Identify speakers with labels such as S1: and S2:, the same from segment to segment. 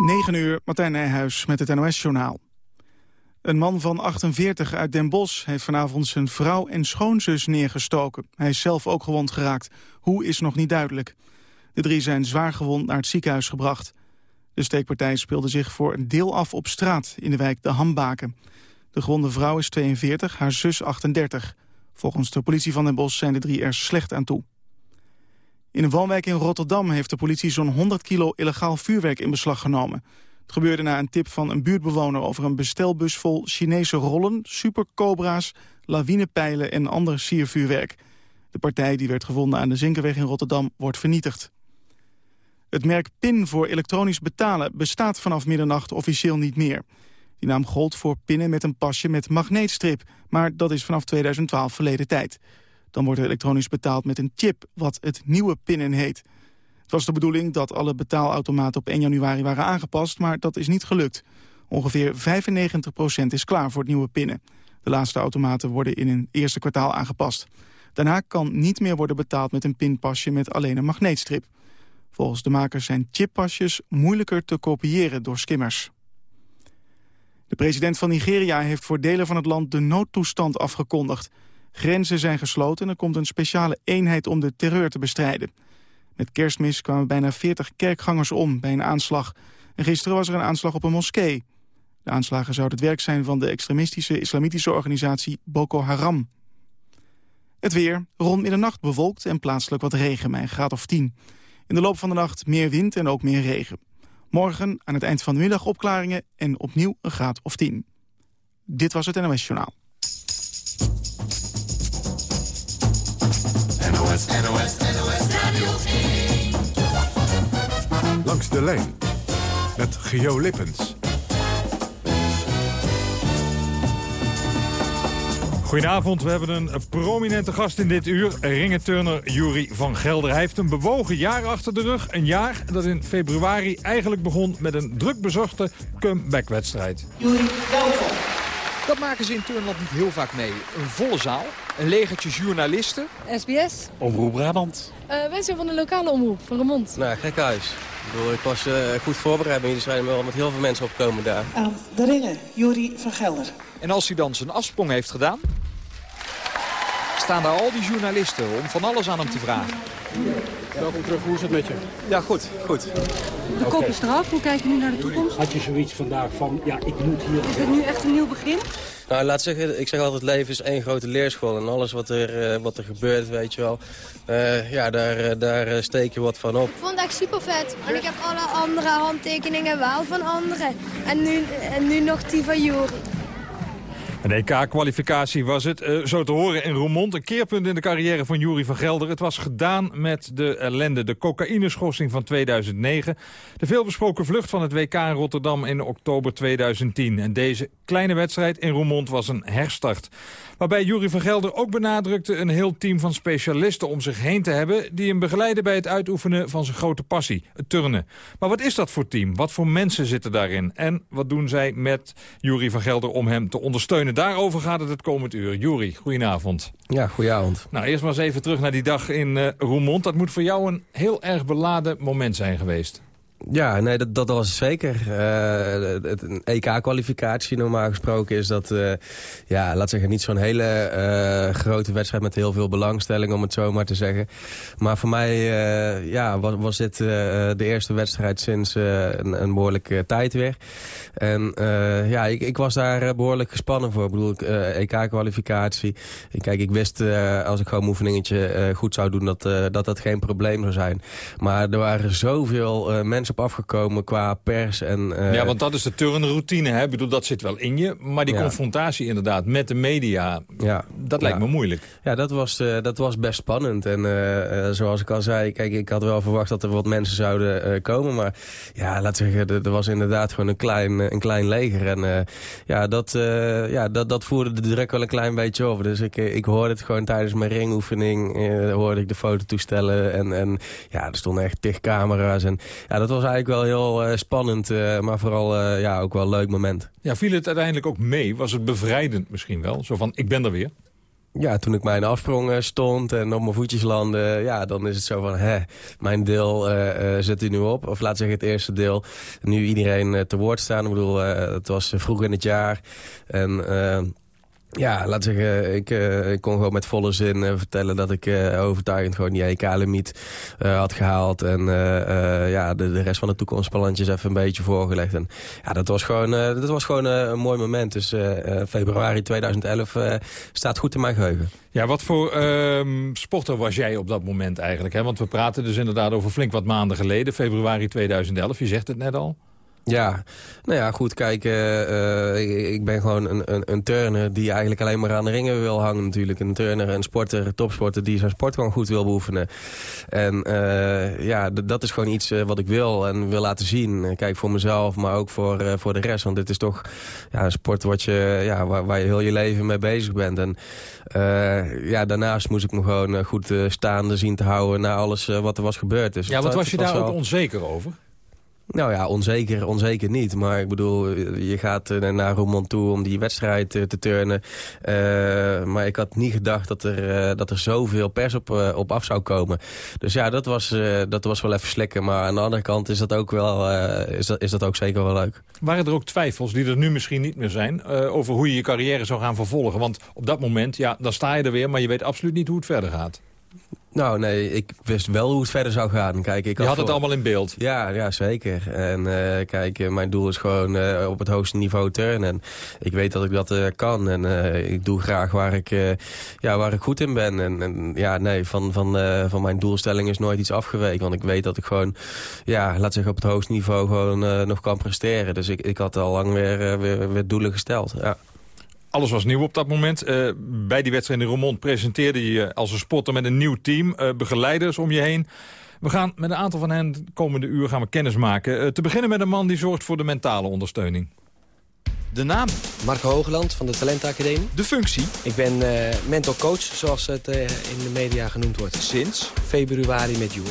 S1: 9 uur, Martijn Nijhuis met het NOS-journaal. Een man van 48 uit Den Bosch heeft vanavond zijn vrouw en schoonzus neergestoken. Hij is zelf ook gewond geraakt. Hoe is nog niet duidelijk. De drie zijn zwaar gewond naar het ziekenhuis gebracht. De steekpartij speelde zich voor een deel af op straat in de wijk De Hambaken. De gewonde vrouw is 42, haar zus 38. Volgens de politie van Den Bosch zijn de drie er slecht aan toe. In een woonwijk in Rotterdam heeft de politie zo'n 100 kilo illegaal vuurwerk in beslag genomen. Het gebeurde na een tip van een buurtbewoner over een bestelbus vol Chinese rollen, supercobra's, lawinepijlen en ander siervuurwerk. De partij die werd gevonden aan de Zinkerweg in Rotterdam wordt vernietigd. Het merk PIN voor elektronisch betalen bestaat vanaf middernacht officieel niet meer. Die naam gold voor pinnen met een pasje met magneetstrip, maar dat is vanaf 2012 verleden tijd. Dan wordt er elektronisch betaald met een chip, wat het nieuwe pinnen heet. Het was de bedoeling dat alle betaalautomaten op 1 januari waren aangepast, maar dat is niet gelukt. Ongeveer 95% is klaar voor het nieuwe pinnen. De laatste automaten worden in een eerste kwartaal aangepast. Daarna kan niet meer worden betaald met een pinpasje met alleen een magneetstrip. Volgens de makers zijn chippasjes moeilijker te kopiëren door skimmers. De president van Nigeria heeft voor delen van het land de noodtoestand afgekondigd. Grenzen zijn gesloten en er komt een speciale eenheid om de terreur te bestrijden. Met kerstmis kwamen bijna 40 kerkgangers om bij een aanslag. En gisteren was er een aanslag op een moskee. De aanslagen zouden het werk zijn van de extremistische islamitische organisatie Boko Haram. Het weer, rond middernacht bewolkt en plaatselijk wat regen bij een graad of 10. In de loop van de nacht meer wind en ook meer regen. Morgen aan het eind van de middag opklaringen en opnieuw een graad of 10. Dit was het NOS Journaal.
S2: NOS, NOS, NOS Radio 1.
S3: Langs de lijn met Geo Lippens.
S4: Goedenavond, we hebben een prominente gast in dit uur. Ringenturner Jury van Gelder. Hij heeft een bewogen jaar achter de rug. Een jaar dat in februari eigenlijk begon met een druk bezorgde comeback-wedstrijd.
S5: Jury, welkom. Dat maken ze in Turnland niet heel vaak mee. Een volle zaal, een legertje journalisten.
S6: SBS.
S7: Omroep Brabant.
S6: Uh, wij zijn van de lokale omroep, van Remond.
S8: Nou, gek huis. Ik, bedoel, ik was uh, goed voorbereid, maar jullie zijn wel met heel veel mensen opkomen daar.
S9: Aan de ringen, Jury van Gelder.
S5: En als hij dan zijn afsprong heeft gedaan... staan daar al die journalisten om van alles aan hem te vragen.
S10: Welkom terug, hoe is het met je?
S8: Ja, goed, goed.
S6: De kop is eraf, hoe kijk je nu naar de toekomst?
S10: Had je zoiets vandaag van, ja, ik moet hier...
S6: Is het nu echt een nieuw begin?
S8: Nou, laat zeggen, ik zeg altijd, leven is één grote leerschool. En alles wat er, uh, wat er gebeurt, weet je wel, uh, ja, daar, uh, daar steek je wat van op.
S11: Ik vond het echt super vet. En ik heb alle andere handtekeningen wel van anderen. En nu, en nu nog die van Jori.
S4: Een EK-kwalificatie was het, uh, zo te horen in Roermond. Een keerpunt in de carrière van Jury van Gelder. Het was gedaan met de ellende, de cocaïneschorsing van 2009. De veelbesproken vlucht van het WK in Rotterdam in oktober 2010. En deze kleine wedstrijd in Roermond was een herstart. Waarbij Jury van Gelder ook benadrukte een heel team van specialisten om zich heen te hebben... die hem begeleiden bij het uitoefenen van zijn grote passie, het turnen. Maar wat is dat voor team? Wat voor mensen zitten daarin? En wat doen zij met Jury van Gelder om hem te ondersteunen? Daarover gaat het het komend uur. Jury, goedenavond.
S8: Ja, goedenavond.
S4: Nou, eerst maar eens even terug naar die dag in uh, Roermond. Dat moet voor jou een heel erg beladen moment zijn geweest.
S8: Ja, nee, dat, dat was zeker. Uh, een EK-kwalificatie normaal gesproken is dat, uh, ja, laat zeggen, niet zo'n hele uh, grote wedstrijd met heel veel belangstelling, om het zo maar te zeggen. Maar voor mij, ja, was, dit de eerste wedstrijd sinds een, een behoorlijke tijd weer. En ja, ik, ik was daar behoorlijk gespannen voor. Ik bedoel, EK-kwalificatie. Kijk, ik wist als ik gewoon mijn oefeningetje goed zou doen, dat, dat dat geen probleem zou zijn. Maar er waren zoveel mensen op afgekomen qua pers. En, uh...
S4: Ja, want dat is de turnroutine. Hè? Ik bedoel, dat zit wel in je. Maar die ja. confrontatie inderdaad met de media, ja. dat lijkt
S8: ja.
S4: me moeilijk.
S8: Ja, dat was, uh, dat was best spannend. En uh, zoals ik al zei, kijk, ik had wel verwacht dat er wat mensen zouden komen. Maar ja, laat zeggen, er was inderdaad gewoon een klein, een klein leger. En ja, dat, ja dat, dat voerde de druk wel een klein beetje over. Dus ik, ik hoorde het gewoon tijdens mijn ringoefening. hoorde ik de fototoestellen. En, en ja, er stonden echt tig camera's. En ja, dat was eigenlijk wel heel uh, spannend, uh, maar vooral uh, ja, ook wel een leuk moment.
S4: Ja, viel het uiteindelijk ook mee? Was het bevrijdend misschien wel? Zo van, ik ben er weer?
S8: Ja, toen ik mijn afsprong eh, stond en op mijn voetjes landde... ja, dan is het zo van, hè, mijn deel uh, uh, zet u nu op. Of laat zeggen het eerste deel. Nu iedereen te woord staan. Ik bedoel, het was vroeg in het jaar. En ja, laat zeggen, ik, uh, ik kon gewoon met volle zin uh, vertellen dat ik uh, overtuigend gewoon die EK-limiet had gehaald. En ja, de, de, rest van de toekomstplannetjes even een beetje voorgelegd. En ja, dat was gewoon, dat was gewoon een mooi moment. Dus februari 2011 staat goed in mijn geheugen.
S4: Ja, wat voor ehm, sporter was jij op dat moment eigenlijk? Hè? Want we praten dus inderdaad over flink wat maanden geleden, februari 2011. Je zegt het net al.
S8: Ja, nou ja, goed, kijk, uh, ik, ben gewoon een, een, een, turner die eigenlijk alleen maar aan de ringen wil hangen natuurlijk. Een turner, een sporter, een topsporter die zijn sport gewoon goed wil beoefenen. En uh, ja, dat is gewoon iets wat ik wil en wil laten zien. Kijk, voor mezelf, maar ook voor, voor de rest. Want dit is toch ja, een sport wat je, ja, waar, waar je heel je leven mee bezig bent. En ja, daarnaast moest ik me gewoon goed staande zien te houden na alles wat er was gebeurd. Dus
S4: ja, wat was je daar ook onzeker over?
S8: Nou ja, onzeker, onzeker niet. Maar ik bedoel, je gaat uh, naar Roermond toe om die wedstrijd uh, te turnen. Uh, maar ik had niet gedacht dat er, dat er zoveel pers op, op af zou komen. Dus ja, dat was, dat was wel even slikken. Maar aan de andere kant is dat ook, wel, is dat, is dat ook zeker wel leuk.
S4: Waren er ook twijfels, die er nu misschien niet meer zijn... over hoe je je carrière zou gaan vervolgen? Want op dat moment, ja, dan sta je er weer... maar je weet absoluut niet hoe het verder gaat.
S8: Nou, nee, ik wist wel hoe het verder zou gaan. Kijk, ik
S4: Je had, het allemaal in beeld?
S8: Ja, ja zeker. En uh, kijk, eh, mijn doel is gewoon uh, op het hoogste niveau turnen. En ik weet dat ik dat uh, kan. En ik doe graag waar ik, ja, waar ik goed in ben. En, en ja, nee, van, van, van mijn doelstelling is nooit iets afgeweken. Want ik weet dat ik gewoon, ja, laat zeggen, op het hoogste niveau gewoon nog kan presteren. Dus ik, ik had al lang weer, weer, weer doelen gesteld, ja.
S4: Alles was nieuw op dat moment. Uh, bij die wedstrijd in Roermond presenteerde je je als een spotter met een nieuw team. Uh, begeleiders om je heen. We gaan met een aantal van hen de komende uur gaan we kennis maken. Uh, te beginnen met een man die zorgt voor de mentale ondersteuning.
S5: De naam?
S7: Marco Hogeland van de Talentacademie.
S5: De functie?
S7: Ik ben mental coach, zoals het in de media genoemd wordt.
S5: Sinds?
S7: Februari met Jury.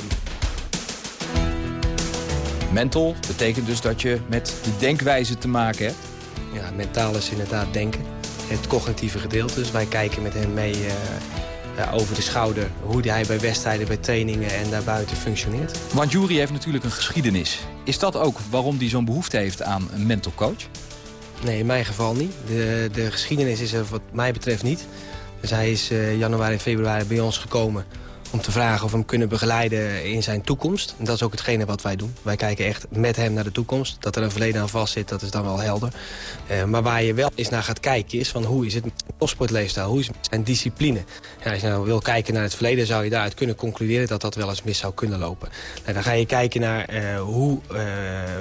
S5: Mental betekent dus dat je met de denkwijze te maken hebt?
S7: Ja, mentaal is inderdaad denken het cognitieve gedeelte. Dus wij kijken met hem mee uh, over de schouder hoe hij bij wedstrijden, bij trainingen en daarbuiten functioneert.
S5: Want Jury heeft natuurlijk een geschiedenis. Is dat ook waarom hij zo'n behoefte heeft aan een mental coach?
S7: Nee, in mijn geval niet. De, de geschiedenis is er wat mij betreft niet. Dus hij is uh, januari en februari bij ons gekomen om te vragen of we hem kunnen begeleiden in zijn toekomst. En dat is ook hetgene wat wij doen. Wij kijken echt met hem naar de toekomst. Dat er een verleden aan vast zit, dat is dan wel helder. Uh, maar waar je wel eens naar gaat kijken is van hoe is het met zijn topsportleefstijl, hoe is het met zijn discipline. Ja, als je nou wil kijken naar het verleden zou je daaruit kunnen concluderen dat dat wel eens mis zou kunnen lopen. Nou, dan ga je kijken naar uh, hoe uh,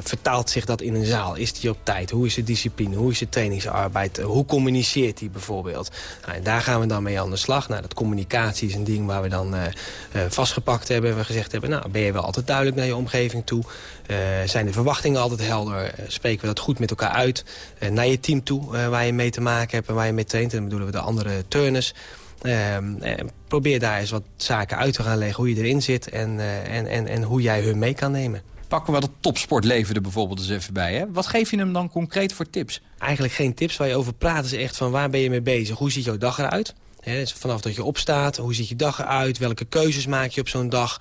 S7: vertaalt zich dat in een zaal. Is hij op tijd? Hoe is de discipline? Hoe is de trainingsarbeid? hoe communiceert hij bijvoorbeeld? Nou, en daar gaan we dan mee aan de slag. Nou, dat communicatie is een ding waar we dan vastgepakt hebben. We gezegd hebben, nou, ben je wel altijd duidelijk naar je omgeving toe? Uh, zijn de verwachtingen altijd helder? Uh, spreken we dat goed met elkaar uit? naar je team toe, waar je mee te maken hebt en waar je mee traint. En dan bedoelen we de andere turners. Ehm, probeer daar eens wat zaken uit te gaan leggen. Hoe je erin zit en, en, en, en hoe jij hun mee kan nemen.
S5: Pakken we dat topsportleven er bijvoorbeeld eens even bij. Hè? Wat geef je hem dan concreet voor tips?
S7: Eigenlijk geen tips. Waar je over praat is echt van waar ben je mee bezig? Hoe ziet jouw dag eruit? Dus vanaf dat je opstaat, hoe ziet je dag eruit? Welke keuzes maak je op zo'n dag?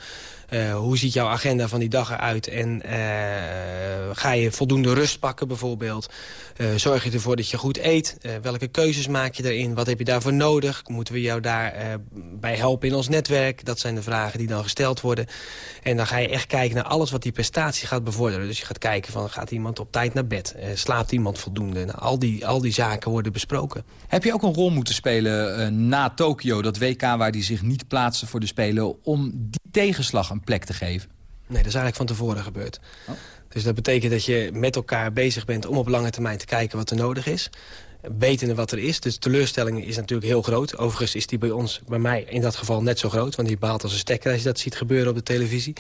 S7: Uh, hoe ziet jouw agenda van die dag eruit? En uh, ga je voldoende rust pakken bijvoorbeeld? Uh, zorg je ervoor dat je goed eet? welke keuzes maak je daarin? Wat heb je daarvoor nodig? Moeten we jou daarbij bij helpen in ons netwerk? Dat zijn de vragen die dan gesteld worden. En dan ga je echt kijken naar alles wat die prestatie gaat bevorderen. Dus je gaat kijken van, gaat iemand op tijd naar bed? slaapt iemand voldoende? Nou, al, die, al die zaken worden besproken.
S5: Heb je ook een rol moeten spelen na Tokio, dat WK waar die zich niet plaatsen voor de Spelen... om die tegenslag een plek te geven?
S7: Nee, dat is eigenlijk van tevoren gebeurd. Oh. Dus dat betekent dat je met elkaar bezig bent om op lange termijn te kijken wat er nodig is. Wetende wat er is. Dus teleurstelling is natuurlijk heel groot. Overigens is die bij ons, bij mij in dat geval net zo groot. Want die baalt als een stekker als je dat ziet gebeuren op de televisie.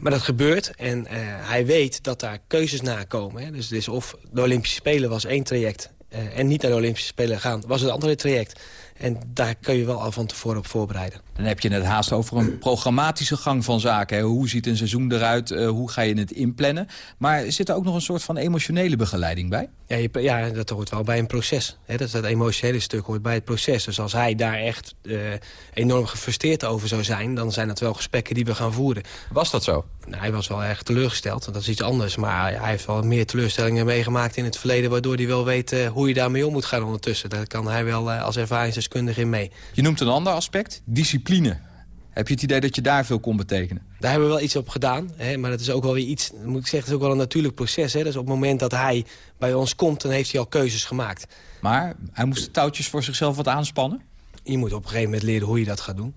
S7: Maar dat gebeurt en uh, hij weet dat daar keuzes na komen. Hè. Dus, dus of de Olympische Spelen was één traject... Uh, en niet naar de Olympische Spelen gaan, was het andere traject. En daar kun je wel al van tevoren op voorbereiden.
S5: Dan heb je het haast over een programmatische gang van zaken. Hè? Hoe ziet een seizoen eruit? Uh, hoe ga je het inplannen? Maar zit er ook nog een soort van emotionele begeleiding bij?
S7: Ja, je, ja dat hoort wel bij een proces. Hè? Dat, dat emotionele stuk hoort bij het proces. Dus als hij daar echt uh, enorm gefrustreerd over zou zijn... dan zijn dat wel gesprekken die we gaan voeren.
S5: Was dat zo?
S7: Nou, hij was wel erg teleurgesteld. Dat is iets anders. Maar hij heeft wel meer teleurstellingen meegemaakt in het verleden... waardoor hij wel weet uh, hoe je daarmee om moet gaan ondertussen. Daar kan hij wel als ervaringsdeskundige in mee.
S5: Je noemt een ander aspect, discipline. Heb je het idee dat je daar veel kon betekenen?
S7: Daar hebben we wel iets op gedaan. Hè, maar dat is ook wel weer iets, moet ik zeggen, het is ook wel een natuurlijk proces. Hè. Dus op het moment dat hij bij ons komt, dan heeft hij al keuzes gemaakt.
S5: Maar hij moest de touwtjes voor zichzelf wat aanspannen?
S7: Je moet op een gegeven moment leren hoe je dat gaat doen.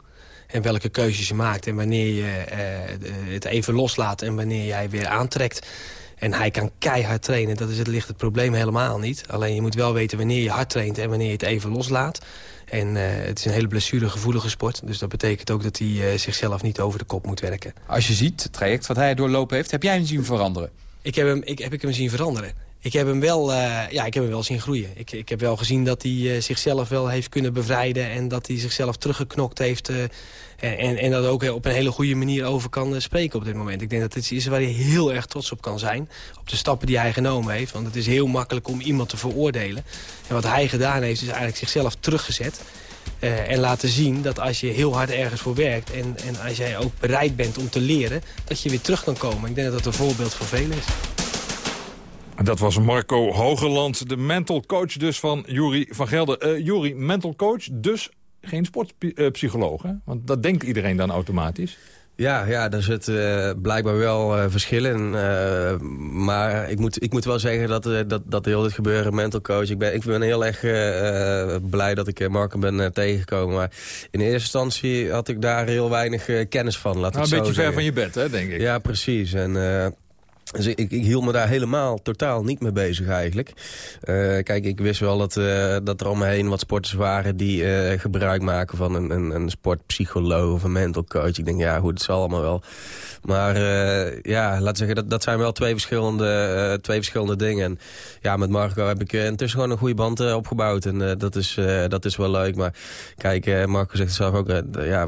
S7: En welke keuzes je maakt en wanneer je uh, het even loslaat en wanneer jij weer aantrekt. En hij kan keihard trainen, dat is het, ligt het probleem helemaal niet. Alleen je moet wel weten wanneer je hard traint en wanneer je het even loslaat. En uh, het is een hele blessuregevoelige sport. Dus dat betekent ook dat hij uh, zichzelf niet over de kop moet werken.
S5: Als je ziet het traject wat hij doorlopen heeft, heb jij hem zien veranderen?
S7: Ik heb hem, ik, heb ik hem zien veranderen. Ik heb hem wel, uh, ja, ik heb hem wel zien groeien. Ik, ik heb wel gezien dat hij zichzelf wel heeft kunnen bevrijden... en dat hij zichzelf teruggeknokt heeft... En, en, dat ook op een hele goede manier over kan spreken op dit moment. Ik denk dat iets is waar hij heel erg trots op kan zijn. Op de stappen die hij genomen heeft. Want het is heel makkelijk om iemand te veroordelen. En wat hij gedaan heeft is eigenlijk zichzelf teruggezet. En laten zien dat als je heel hard ergens voor werkt... En, en als jij ook bereid bent om te leren, dat je weer terug kan komen. Ik denk dat dat een voorbeeld voor velen is.
S4: Dat was Marco Hogeland, de mental coach dus van Jury van Gelder. Uh, Jury, mental coach, dus geen sportpsycholoog, hè? Want dat denkt iedereen dan automatisch.
S8: Ja, ja daar zit uh, blijkbaar wel uh, verschil in. Uh, maar ik moet, ik moet wel zeggen dat, dat, dat heel dit gebeuren, mental coach... Ik ben, ik ben heel erg blij dat ik Marco ben tegengekomen. Maar in eerste instantie had ik daar heel weinig kennis van. Laat
S4: nou,
S8: een
S4: beetje
S8: ver
S4: van je bed, hè, denk ik.
S8: Ja, precies. En dus ik, ik, hield me daar helemaal totaal niet mee bezig eigenlijk. Uh, kijk, ik wist wel dat, uh, dat er om me heen wat sporters waren... die uh, gebruik maken van een, een, een, sportpsycholoog of een mental coach. Ik denk, ja, goed, het zal allemaal wel. Maar ja, laat zeggen, dat, dat zijn wel twee verschillende, twee verschillende dingen. En ja, met Marco heb ik intussen gewoon een goede band opgebouwd. En dat, is, dat is wel leuk. Maar kijk, Marco zegt zelf ook... ja,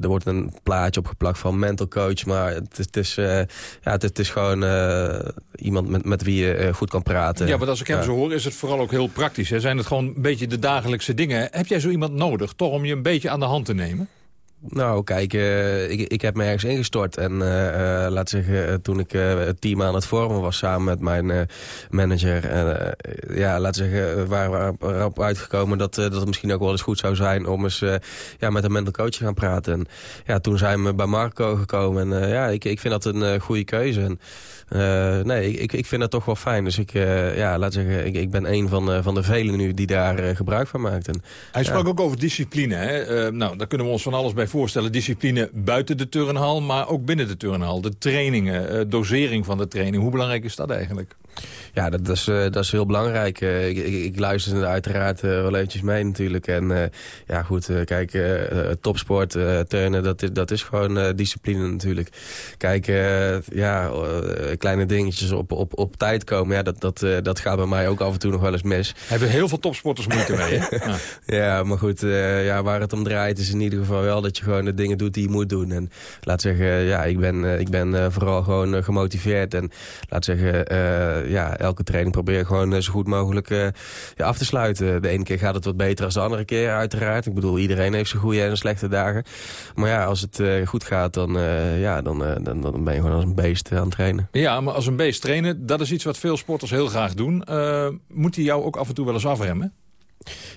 S8: er wordt een plaatje opgeplakt van mental coach. Maar het, is, ja, het, is gewoon iemand met, met wie je uh, goed kan praten.
S4: Ja, maar als ik hem zo hoor is het vooral ook heel praktisch. Hè? Zijn het gewoon een beetje de dagelijkse dingen. Heb jij zo iemand nodig, toch om je een beetje aan de hand te nemen?
S8: Nou, kijk, uh, ik, ik heb me ergens ingestort. En uh, uh, laat zeggen, toen ik het team aan het vormen was samen met mijn manager... ja, laat zeggen, waren we erop uitgekomen dat, dat het misschien ook wel eens goed zou zijn... om eens ja, met een mental coach te gaan praten. En ja, toen zijn we bij Marco gekomen. En ja, ik, ik vind dat een goede keuze. En, nee, ik, ik vind dat toch wel fijn. Dus ik, ja, laat zeggen, ik, ik ben een van, van de velen nu die daar gebruik van maakt. En,
S4: Hij sprak ook over discipline. Hè? nou, daar kunnen we ons van alles bij voorstellen. Discipline buiten de turnhal, maar ook binnen de turnhal. De trainingen, uh, dosering van de training. Hoe belangrijk is dat eigenlijk?
S8: Ja, dat, dat, is, uh, dat is heel belangrijk. Uh, ik, ik, ik, luister er wel eventjes mee natuurlijk. En ja, goed, kijk, topsport, turnen, dat, is, dat is gewoon discipline natuurlijk. Kijk, ja, kleine dingetjes op, op, op tijd komen, ja, dat, dat, dat gaat bij mij ook af en toe nog wel eens mis.
S4: Hebben heel veel topsporters moeite mee, hè?
S8: ja. ja. maar goed, ja, waar het om draait is in ieder geval wel dat je gewoon de dingen doet die je moet doen. En laat zeggen, ja, ik ben, ik ben vooral gewoon gemotiveerd. En laat zeggen, ja, elke training probeer je gewoon eh, zo goed mogelijk uh, ja, af te sluiten. De ene keer gaat het wat beter dan de andere keer, uiteraard. Ik bedoel, iedereen heeft zijn goede en slechte dagen. Maar ja, als het goed gaat, dan, ja, dan, dan, dan ben je gewoon als een beest aan het trainen.
S4: Ja, maar als een beest trainen, dat is iets wat veel sporters heel graag doen. moet hij jou ook af en toe wel eens afremmen?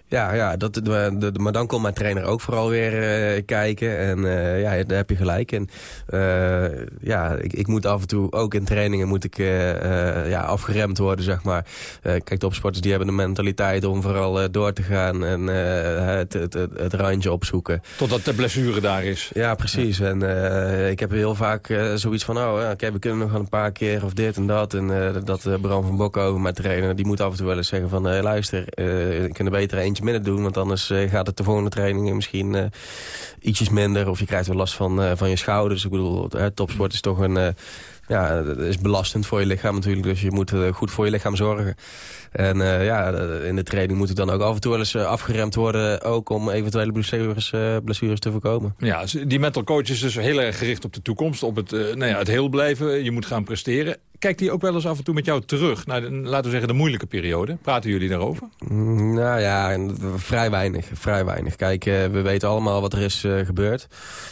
S8: Ja, ja dat, de, maar dan komt mijn trainer ook vooral weer uh, kijken. En uh, ja, daar heb je gelijk. En uh, ja, ik, ik, moet af en toe, ook in trainingen, moet ik ja, afgeremd worden, zeg maar. kijk, topsporters die hebben de mentaliteit om vooral door te gaan en het, het, het, het, randje opzoeken.
S4: Totdat de blessure daar is.
S8: Ja, precies. Ja. En ik heb heel vaak zoiets van, oh, okay, we kunnen nog een paar keer of dit en dat. En dat Bram van Bok over mijn trainer, die moet af en toe wel eens zeggen van, luister, ik kan beter eentje minder doen. Want anders uh, gaat het de volgende trainingen misschien uh, ietsjes minder. Of je krijgt wel last van, uh, van je schouders. Ik bedoel, topsport is toch een ja, is belastend voor je lichaam natuurlijk. Dus je moet eh, goed voor je lichaam zorgen. En ja, in de training moet ik dan ook af en toe wel eens afgeremd worden... ook om eventuele blessures, blessures te voorkomen.
S4: Ja, die mental coach is dus heel erg gericht op de toekomst... op het, nou ja, het heel blijven, je moet gaan presteren. Kijkt hij ook wel eens af en toe met jou terug... naar, de, laten we zeggen, de moeilijke periode? Praten jullie daarover?
S8: Mm, nou ja, vrij weinig. Vrij weinig. Kijk, we weten allemaal wat er is gebeurd.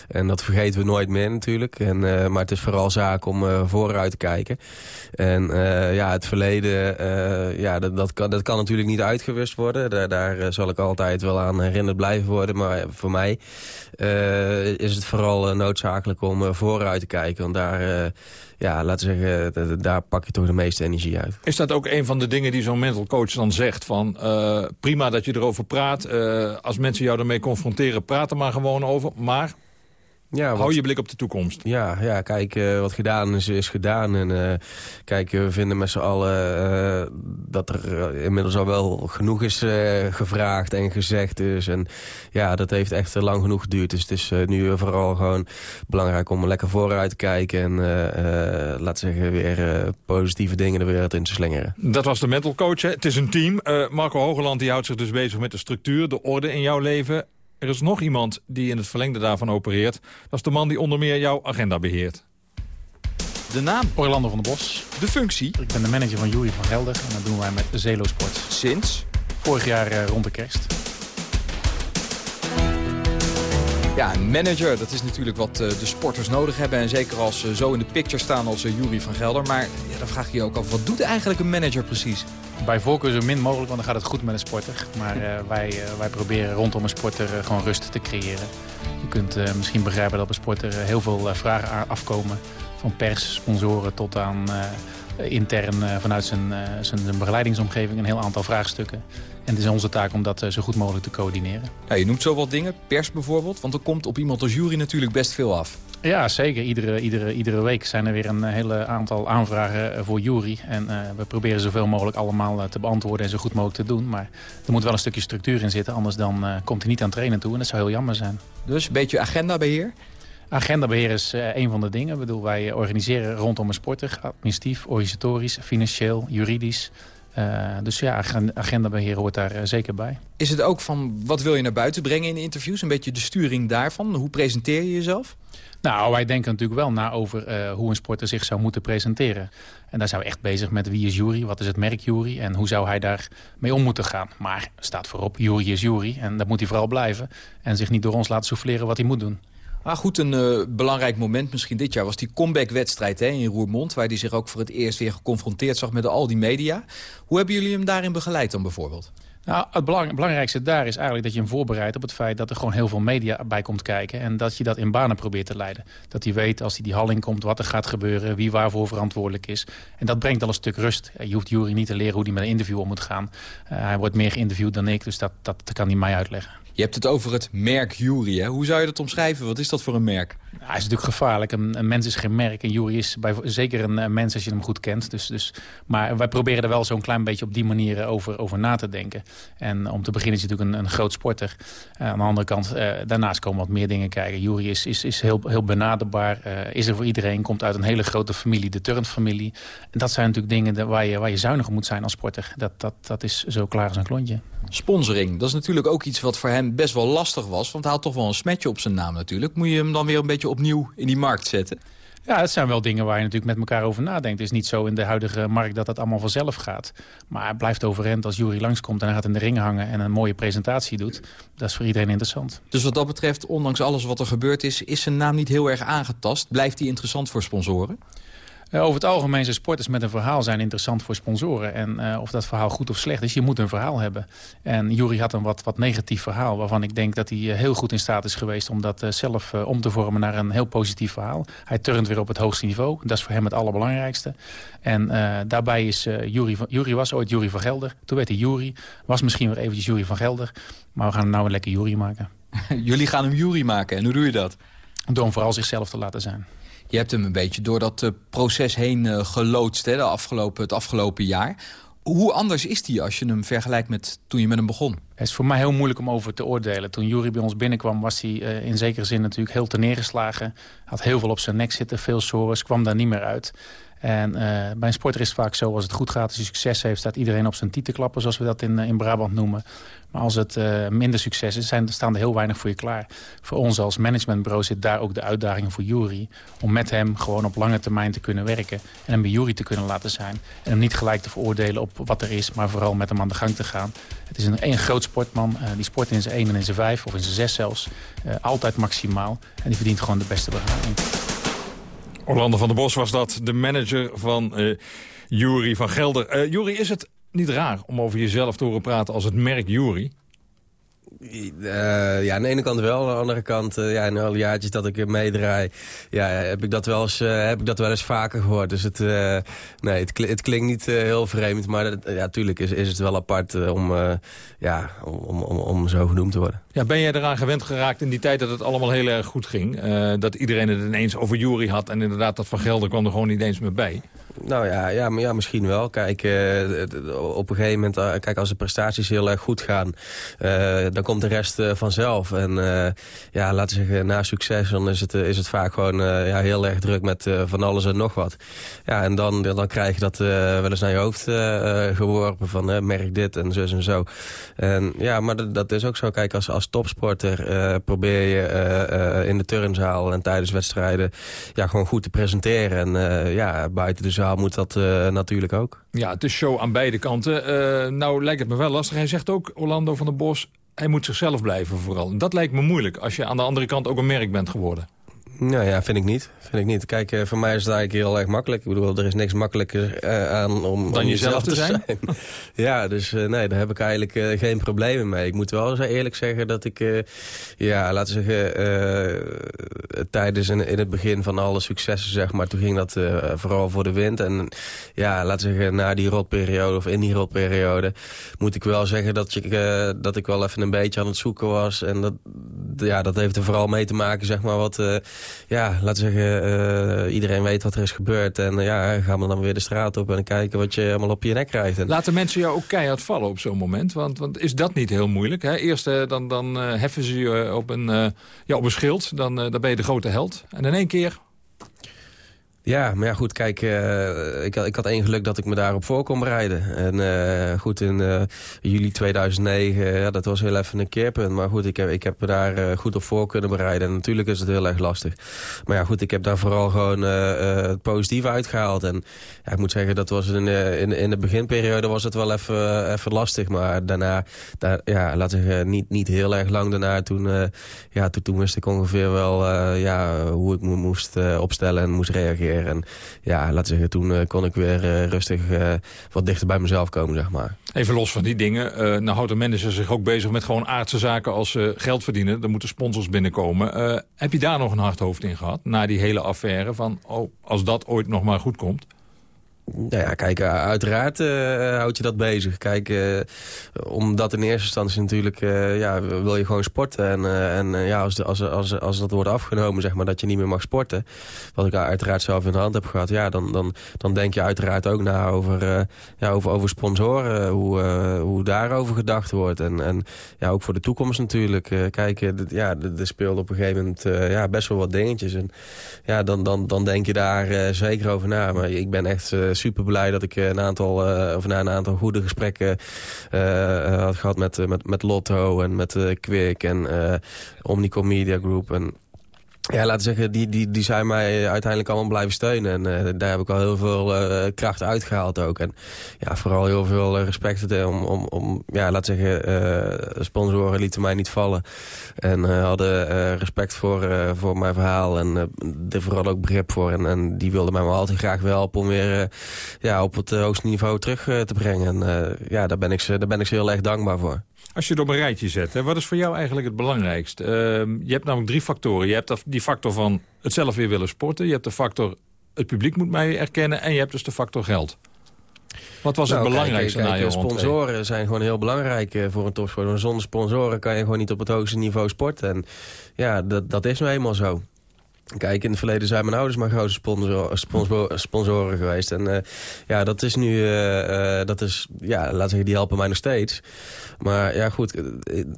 S8: En dat vergeten we nooit meer natuurlijk. En, maar het is vooral zaak om vooruit te kijken. En ja, het verleden... ja, dat, dat, kan, dat kan natuurlijk niet uitgewist worden. Daar, daar eh, zal ik altijd wel aan herinnerd blijven worden. Maar voor mij is het vooral noodzakelijk om vooruit te kijken. Want daar, ja, laten we zeggen, daar pak je toch de meeste energie uit.
S4: Is dat ook een van de dingen die zo'n mental coach dan zegt? Van prima dat je erover praat. als mensen jou ermee confronteren, praat er maar gewoon over. Maar ja, wat, Hou je blik op de toekomst.
S8: Ja, ja kijk, uh, wat gedaan is, is gedaan. En uh, kijk, we vinden met z'n allen uh, dat er inmiddels al wel genoeg is gevraagd en gezegd is. En ja, dat heeft echt lang genoeg geduurd. Dus het is nu vooral gewoon belangrijk om lekker vooruit te kijken. En laten we zeggen, weer positieve dingen de wereld in te slingeren.
S4: Dat was de mental coach. Hè? Het is een team. Marco Hogeland die houdt zich dus bezig met de structuur, de orde in jouw leven. Er is nog iemand die in het verlengde daarvan opereert. Dat is de man die onder meer jouw agenda beheert.
S12: De naam? Orlando van der Bos. De functie? Ik ben de manager van Jury van Gelder en dat doen wij met Zelo Sport.
S4: Sinds?
S12: Vorig jaar uh, rond de kerst.
S5: Ja, een manager, dat is natuurlijk wat uh, de sporters nodig hebben. En zeker als ze zo in de picture staan als uh, Jury van Gelder. Maar ja, dan vraag je je ook af, wat doet eigenlijk een manager precies?
S12: Bij voorkeur zo min mogelijk, want dan gaat het goed met een sporter. Maar uh, wij, wij proberen rondom een sporter gewoon rust te creëren. Je kunt misschien begrijpen dat op een sporter heel veel vragen afkomen. Van pers, sponsoren tot aan intern vanuit zijn, zijn, zijn begeleidingsomgeving een heel aantal vraagstukken. En het is onze taak om dat eh, zo goed mogelijk te coördineren.
S5: Nou, je noemt zo wat dingen, pers bijvoorbeeld. Want er komt op iemand als jury natuurlijk best veel af.
S12: Ja, zeker. Iedere, iedere, iedere week zijn er weer een hele aantal aanvragen eh, voor jury. En uh, we proberen zoveel mogelijk allemaal te beantwoorden en zo goed mogelijk te doen. Maar er moet wel een stukje structuur in zitten, anders dan uh, komt hij niet aan trainen toe. En dat zou heel jammer zijn.
S5: Dus een beetje agendabeheer?
S12: Agendabeheer is uh, een van de dingen. Ik bedoel, wij organiseren rondom een sporter, administratief, organisatorisch, financieel, juridisch. Uh, dus ja, agendabeheer hoort daar uh, zeker bij.
S5: Is het ook van, wat wil je naar buiten brengen in de interviews? Een beetje de sturing daarvan? Hoe presenteer je jezelf?
S12: Nou, wij denken natuurlijk wel na over uh, hoe een sporter zich zou moeten presenteren. En daar zijn we echt bezig met wie is jury, wat is het merk jury... en hoe zou hij daar mee om moeten gaan. Maar staat voorop, jury is jury en dat moet hij vooral blijven... en zich niet door ons laten souffleren wat hij moet doen.
S5: Ah, goed, een uh, belangrijk moment misschien dit jaar was die comeback-wedstrijd in Roermond... waar hij zich ook voor het eerst weer geconfronteerd zag met al die media. Hoe hebben jullie hem daarin begeleid dan bijvoorbeeld?
S12: Nou, het belangrijkste daar is eigenlijk dat je hem voorbereidt op het feit dat er gewoon heel veel media bij komt kijken. En dat je dat in banen probeert te leiden. Dat hij weet als hij die halling komt wat er gaat gebeuren, wie waarvoor verantwoordelijk is. En dat brengt al een stuk rust. Je hoeft Jury niet te leren hoe hij met een interview om moet gaan. Uh, hij wordt meer geïnterviewd dan ik, dus dat, dat kan hij mij uitleggen.
S5: Je hebt het over het merk Jury. Hè? Hoe zou je dat omschrijven? Wat is dat voor een merk?
S12: Nou, hij is natuurlijk gevaarlijk. Een, een, mens is geen merk. En Jury is bij, zeker een, een, mens als je hem goed kent. Dus, dus, maar wij proberen er wel zo'n klein beetje op die manier over, over na te denken. En om te beginnen is hij natuurlijk een, een groot sporter. Uh, aan de andere kant, uh, daarnaast komen wat meer dingen kijken. Jury is, is, is heel, heel benaderbaar. Uh, is er voor iedereen. Komt uit een hele grote familie, de turnfamilie. En dat zijn natuurlijk dingen waar je, waar je zuiniger moet zijn als sporter. Dat, dat, dat is zo klaar als een klontje.
S5: Sponsoring, dat is natuurlijk ook iets wat voor hem best wel lastig was. Want hij had toch wel een smetje op zijn naam natuurlijk. Moet je hem dan weer een beetje opnieuw in die markt zetten?
S12: Ja, dat zijn wel dingen waar je natuurlijk met elkaar over nadenkt. Het is niet zo in de huidige markt dat dat allemaal vanzelf gaat. Maar hij blijft overeind als Jury langskomt en hij gaat in de ring hangen... en een mooie presentatie doet. Dat is voor iedereen interessant.
S5: Dus wat dat betreft, ondanks alles wat er gebeurd is... is zijn naam niet heel erg aangetast? Blijft hij interessant voor sponsoren?
S12: Uh, over het algemeen zijn sporters met een verhaal zijn interessant voor sponsoren. En uh, of dat verhaal goed of slecht is, je moet een verhaal hebben. En Jury had een wat, wat negatief verhaal... waarvan ik denk dat hij uh, heel goed in staat is geweest... om dat zelf om te vormen naar een heel positief verhaal. Hij turnt weer op het hoogste niveau. Dat is voor hem het allerbelangrijkste. En daarbij is Jury, Jury was ooit Jury van Gelder. Toen werd hij Jury. Was misschien weer eventjes Jury van Gelder. Maar we gaan hem nou een lekker Jury maken.
S5: Jullie gaan hem Jury maken. En hoe doe je dat?
S12: Door hem vooral zichzelf te laten zijn.
S5: Je hebt hem een beetje door dat uh, proces heen uh, geloodst hè, de afgelopen, het afgelopen jaar. Hoe anders is die als je hem vergelijkt met toen je met hem begon?
S12: Het is voor mij heel moeilijk om over te oordelen. Toen Jury bij ons binnenkwam was hij uh, in zekere zin natuurlijk heel neergeslagen. Had heel veel op zijn nek zitten, veel sores, kwam daar niet meer uit. En uh, bij een sporter is het vaak zo, als het goed gaat, als hij succes heeft... staat iedereen op zijn tieten klappen, zoals we dat in, in Brabant noemen. Maar als het uh, minder succes is, zijn, staan er heel weinig voor je klaar. Voor ons als managementbureau zit daar ook de uitdaging voor Jury... om met hem gewoon op lange termijn te kunnen werken... en hem bij Jury te kunnen laten zijn. En hem niet gelijk te veroordelen op wat er is... maar vooral met hem aan de gang te gaan. Het is een, een groot sportman. Die sport in zijn 1 en in zijn 5 of in zijn 6 zelfs. Altijd maximaal. En die verdient gewoon de beste begeleiding.
S4: Orlando van der Bos was dat, de manager van uh, Jury van Gelder. Uh, Jury, is het niet raar om over jezelf te horen praten als het merk Jury?
S8: Uh, ja, aan de ene kant wel. Aan de andere kant, uh, ja, in alle jaartjes dat ik meedraai... Ja, heb ik dat wel eens, uh, heb ik dat wel eens vaker gehoord. Dus het, nee, het, klinkt, het klinkt niet heel vreemd. Maar dat, ja, tuurlijk is, is het wel apart om, ja, om, om, om zo genoemd te worden.
S4: Ja, ben jij eraan gewend geraakt in die tijd dat het allemaal heel erg goed ging? dat iedereen het ineens over Jury had. En inderdaad, dat Van Gelder kwam er gewoon niet eens meer bij.
S8: Nou ja, ja, maar ja misschien wel. Kijk, op een gegeven moment, kijk, als de prestaties heel erg goed gaan... dan komt de rest vanzelf. En ja, laten we zeggen, na succes dan is het, is het vaak gewoon ja, heel erg druk met van alles en nog wat. Ja, en dan, dan krijg je dat wel eens naar je hoofd geworpen van merk dit en zus en zo. En ja, maar dat, is ook zo. Kijk, als, als topsporter probeer je in de turnzaal en tijdens wedstrijden ja, gewoon goed te presenteren. En ja, buiten de moet dat natuurlijk ook.
S4: Ja, het is show aan beide kanten. nou lijkt het me wel lastig. Hij zegt ook, Orlando van der Bos, hij moet zichzelf blijven vooral. Dat lijkt me moeilijk als je aan de andere kant ook een merk bent geworden.
S8: Nou ja, vind ik niet. Vind ik niet. Kijk, uh, voor mij is het eigenlijk heel erg makkelijk. Ik bedoel, er is niks makkelijker uh, aan om,
S4: Dan
S8: om
S4: jezelf te zijn.
S8: zijn. ja, dus uh, nee, daar heb ik eigenlijk geen problemen mee. Ik moet wel zo eerlijk zeggen dat ik, ja, laten we zeggen, tijdens in, in, het begin van alle successen, zeg maar, toen ging dat vooral voor de wind. En ja, laten we zeggen, na die rotperiode of in die rotperiode, moet ik wel zeggen dat, je, dat ik wel even een beetje aan het zoeken was. En dat, ja, dat heeft er vooral mee te maken, zeg maar, wat ja, laten zeggen, uh, iedereen weet wat er is gebeurd. En uh, ja, gaan we dan weer de straat op en kijken wat je allemaal op je nek krijgt. En...
S4: Laten mensen jou ook keihard vallen op zo'n moment? Want, want is dat niet heel moeilijk? Hè? Eerst dan, dan heffen ze je op een, ja, op een schild, dan, dan ben je de grote held. En in één keer
S8: ja, maar goed, kijk, uh, ik, ik had één geluk dat ik me daarop voor kon bereiden. En uh, goed, in uh, juli 2009, ja, dat was heel even een keerpunt. Maar goed, ik heb, ik heb me daar goed op voor kunnen bereiden. En natuurlijk is het heel erg lastig. Maar ja, goed, ik heb daar vooral gewoon het positieve uitgehaald. En ja, ik moet zeggen, dat was in, in, in de beginperiode was het wel even, even lastig. Maar daarna, daar, ja, zeggen, niet, niet heel erg lang daarna. Toen, ja, toen, toen wist ik ongeveer wel ja, hoe ik me moest opstellen en moest reageren. En ja, laten zeggen, toen uh, kon ik weer uh, rustig uh, wat dichter bij mezelf komen, zeg maar.
S4: Even los van die dingen. nou houdt de manager zich ook bezig met gewoon aardse zaken als geld verdienen. Er moeten sponsors binnenkomen. heb je daar nog een hard hoofd in gehad? Na die hele affaire van, oh, als dat ooit nog maar goed komt?
S8: Nou ja, kijk, uiteraard uh, houd je dat bezig. Kijk, uh, omdat in eerste instantie natuurlijk, ja, wil je gewoon sporten. En, en ja, als, als, als, als dat wordt afgenomen, zeg maar, dat je niet meer mag sporten. Wat ik uiteraard zelf in de hand heb gehad. Ja, dan, dan, dan denk je uiteraard ook na over, ja, over, over sponsoren. Hoe, hoe daarover gedacht wordt. En, en ja, ook voor de toekomst natuurlijk. kijk, ja, er speelt op een gegeven moment ja, best wel wat dingetjes. En ja, dan, dan, dan denk je daar zeker over na. Maar ik ben echt super blij dat ik een aantal, uh, of na een aantal goede gesprekken had gehad met, met, met Lotto en met Kwik en Omnicom Media Group. En ja, laten zeggen, die, die, die zijn mij uiteindelijk allemaal blijven steunen. En uh, daar heb ik al heel veel uh, kracht uitgehaald ook. En ja, vooral heel veel respect om, om, om ja, laten zeggen, uh, sponsoren lieten mij niet vallen. En hadden respect voor, voor mijn verhaal en er vooral ook begrip voor. En, en die wilden mij wel altijd graag wel helpen om weer ja, op het hoogste niveau terug te brengen. En ja, daar ben, ik ze, daar ben ik ze heel erg dankbaar voor.
S4: Als je het op een rijtje zet, hè, wat is voor jou eigenlijk het belangrijkst? Uh, je hebt namelijk drie factoren. Je hebt die factor van het zelf weer willen sporten. Je hebt de factor het publiek moet mij erkennen. En je hebt dus de factor geld. Wat was nou, het belangrijkste
S8: kijk, kijk, Sponsoren zijn gewoon heel belangrijk uh, voor een topsporter. Zonder sponsoren kan je gewoon niet op het hoogste niveau sporten. En ja, dat, dat is nou eenmaal zo. Kijk, in het verleden zijn mijn ouders maar grote sponsor, sponsor, sponsoren geweest. En uh, ja, dat is nu, uh, uh, dat is, ja, laat zeggen, die helpen mij nog steeds. Maar ja, goed,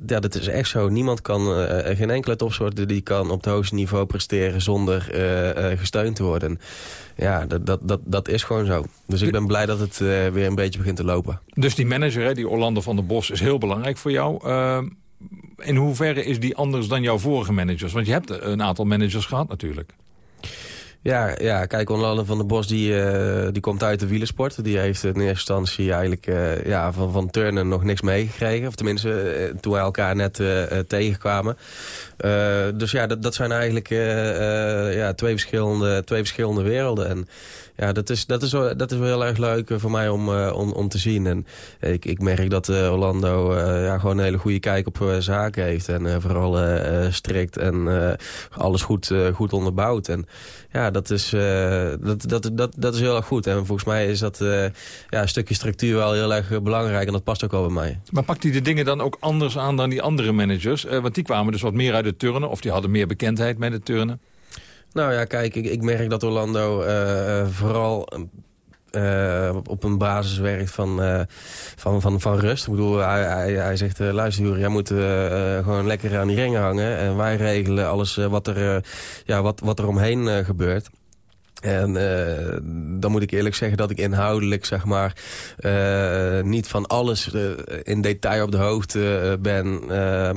S8: ja, dat is echt zo. Niemand kan, geen enkele topsoort die kan op het hoogste niveau presteren zonder gesteund te worden. Ja, dat, dat, dat, dat is gewoon zo. Dus ik ben blij dat het weer een beetje begint te lopen.
S4: Dus die manager, hè, die Orlando van der Bos, is heel belangrijk voor jou in hoeverre is die anders dan jouw vorige managers? Want je hebt een aantal managers gehad natuurlijk.
S8: Ja, ja kijk, Orlando van der Bos die, uh, die komt uit de wielersport. Die heeft in eerste instantie eigenlijk uh, ja, van, van turnen nog niks meegekregen. Of tenminste, uh, toen wij elkaar net tegenkwamen. dus ja, dat, dat zijn eigenlijk ja, twee, verschillende, twee verschillende werelden. En ja, dat is, dat, is wel, dat is wel heel erg leuk voor mij om, om, om te zien. En ik, ik merk dat Orlando ja, gewoon een hele goede kijk op zaken heeft. En vooral strikt en alles goed, goed onderbouwd. En ja, dat is, dat, dat, dat, dat is heel erg goed. En volgens mij is dat ja, een stukje structuur wel heel erg belangrijk. En dat past ook wel bij mij.
S4: Maar pakt hij de dingen dan ook anders aan dan die andere managers? Want die kwamen dus wat meer uit de turnen. Of die hadden meer bekendheid met de turnen.
S8: Nou ja, kijk, ik, ik merk dat Orlando vooral uh, op een basis werkt van, van, van, van rust. Ik bedoel, hij, hij, hij zegt, uh, luister jij moet gewoon lekker aan die ringen hangen. En wij regelen alles wat, er, ja, wat, wat er omheen gebeurt. En uh, dan moet ik eerlijk zeggen dat ik inhoudelijk zeg maar, uh, niet van alles uh, in detail op de hoogte ben.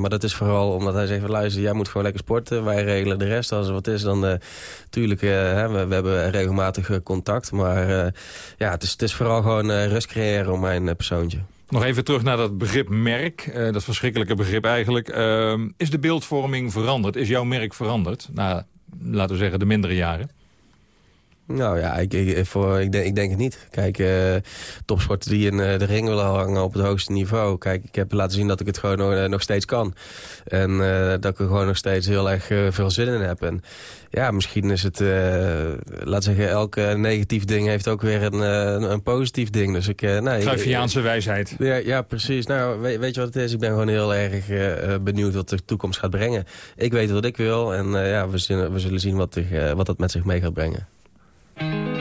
S8: maar dat is vooral omdat hij zegt, luister, jij moet gewoon lekker sporten. Wij regelen de rest. Als er wat is, dan natuurlijk, hè, we, we, hebben regelmatig contact. Maar ja, het is, het is vooral gewoon rust creëren om mijn persoontje.
S4: Nog even terug naar dat begrip merk, dat verschrikkelijke begrip eigenlijk. Ehm, is de beeldvorming veranderd? Is jouw merk veranderd? Na, laten we zeggen, de mindere jaren?
S8: Nou ja, ik, ik, voor, ik, denk, ik denk het niet. Kijk, uh, topsporten die in uh, de ring willen hangen op het hoogste niveau. Kijk, ik heb laten zien dat ik het gewoon nog, uh, nog steeds kan. En dat ik er gewoon nog steeds heel erg veel zin in heb. En ja, misschien is het, laat zeggen, elk negatief ding heeft ook weer een, een, een positief ding. Dus ik,
S4: nee, Cruyffiaanse wijsheid.
S8: Ja, ja, precies. Nou, weet, weet, je wat het is? Ik ben gewoon heel erg benieuwd wat de toekomst gaat brengen. Ik weet wat ik wil en ja, we zullen, we zullen zien wat, wat dat met zich mee gaat brengen.
S13: Thank
S4: you.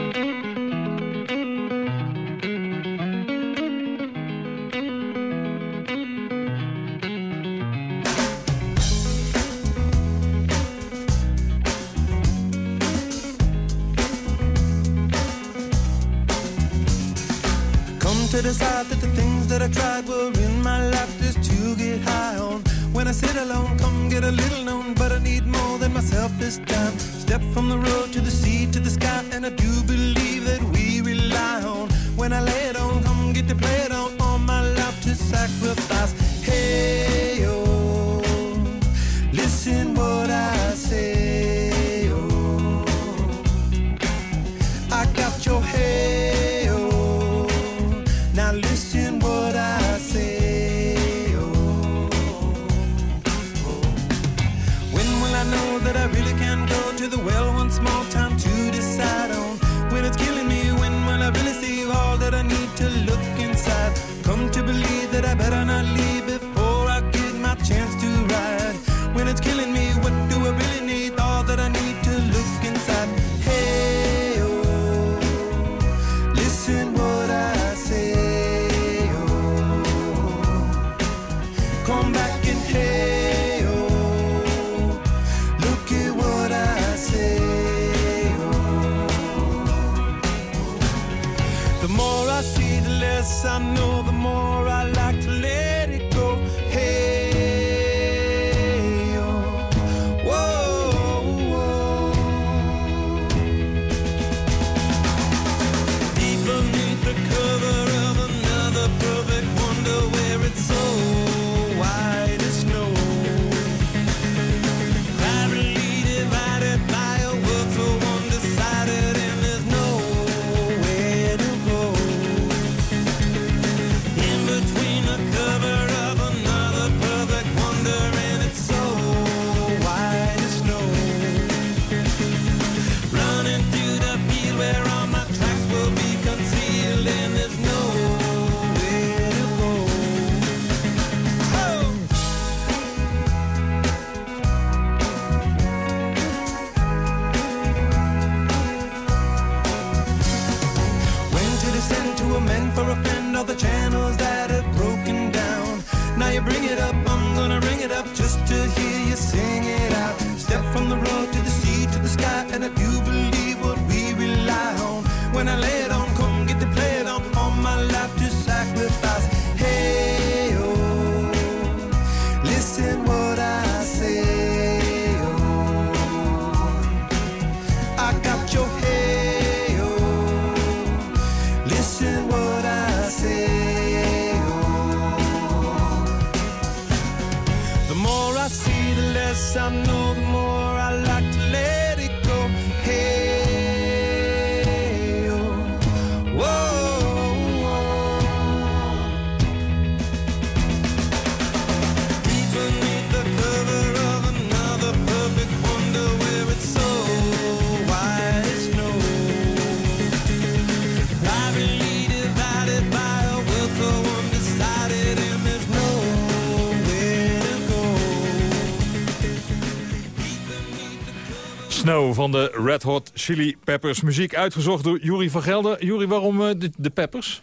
S4: Van de Red Hot Chili Peppers. Muziek uitgezocht door Jury van Gelder. Jury, waarom eh, de, de Peppers?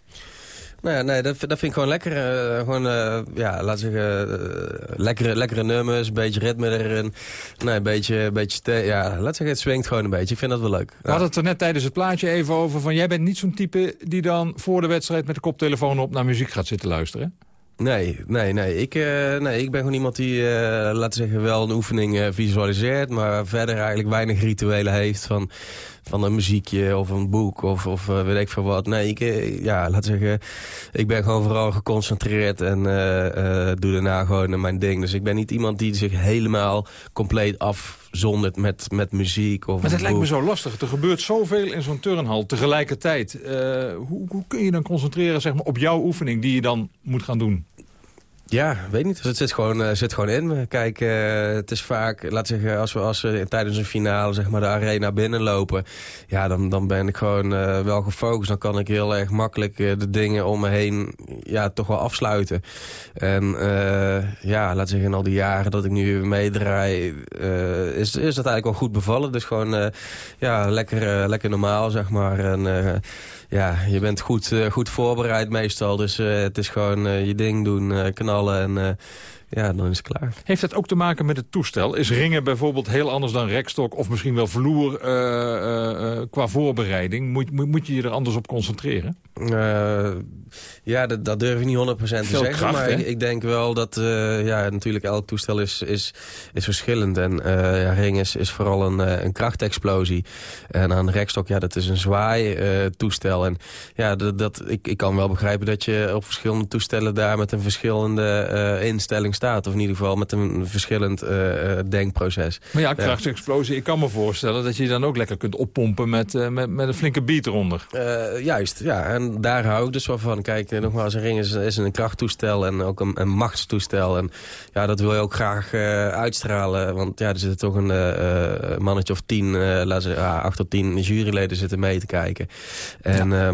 S8: Nou ja, nee, dat, dat vind ik gewoon lekker. eh, gewoon, eh, ja, laat zeggen, eh, lekkere, lekkere nummers, een beetje ritme erin. Nee, een beetje, beetje ja, laat zeggen, het swingt gewoon een beetje. Ik vind dat wel leuk.
S4: We hadden het er net tijdens het plaatje even over van... jij bent niet zo'n type die dan voor de wedstrijd met de koptelefoon op naar muziek gaat zitten luisteren.
S8: Nee, nee, nee. Ik, eh, nee. ik ben gewoon iemand die, eh, laten zeggen, wel een oefening eh, visualiseert... maar verder eigenlijk weinig rituelen heeft van, van een muziekje of een boek of, of eh, weet ik veel wat. Nee, ik, eh, ja, we zeggen, ik ben gewoon vooral geconcentreerd en eh, doe daarna gewoon mijn ding. Dus ik ben niet iemand die zich helemaal compleet afzondert met, met muziek of
S4: Maar dat lijkt me zo lastig. Er gebeurt zoveel in zo'n turnhal tegelijkertijd. Hoe, hoe kun je dan concentreren zeg maar, op jouw oefening die je dan moet gaan doen?
S8: Ja, weet niet. Het zit gewoon, eh, zit gewoon in me. Kijk, eh, het is vaak, laat zeggen, als we, als we tijdens een finale zeg maar, de arena binnenlopen... ja, dan, dan ben ik gewoon eh, wel gefocust. Dan kan ik heel erg makkelijk de dingen om me heen ja, toch wel afsluiten. En ja, laat zeggen, in al die jaren dat ik nu meedraai... is, is dat eigenlijk wel goed bevallen. Dus gewoon ja, lekker, lekker normaal, zeg maar. En ja, je bent goed, eh, goed voorbereid meestal. Dus eh, het is gewoon eh, je ding doen, knallen en ja, dan is het klaar.
S4: Heeft dat ook te maken met het toestel? Is ringen bijvoorbeeld heel anders dan rekstok of misschien wel vloer eh, eh, eh, qua voorbereiding? Moet, moet, moet je je er anders op concentreren?
S8: Ja, dat, dat durf ik niet 100% te zeggen.
S4: kracht,
S8: maar ik, ik denk wel dat, ja, natuurlijk elk toestel is, is, is verschillend. En ja, ring is, is vooral een, een krachtexplosie. En aan rekstok, ja, dat is een zwaai toestel. En ja, dat, dat, ik, ik kan wel begrijpen dat je op verschillende toestellen daar met een verschillende eh, staat. Of in ieder geval met een verschillend eh, eh, denkproces.
S4: Maar ja, krachtexplosie, ik kan me voorstellen dat je je dan ook lekker kunt oppompen met, eh, met, met een flinke beat eronder.
S8: Juist, ja. En daar hou ik dus wel van. Kijk, nogmaals, een ring is, is een krachttoestel en ook een, een machtstoestel. En ja, dat wil je ook graag uitstralen. Want ja, er zitten toch een mannetje of tien, laten we ja, acht tot tien juryleden zitten mee te kijken. En ja,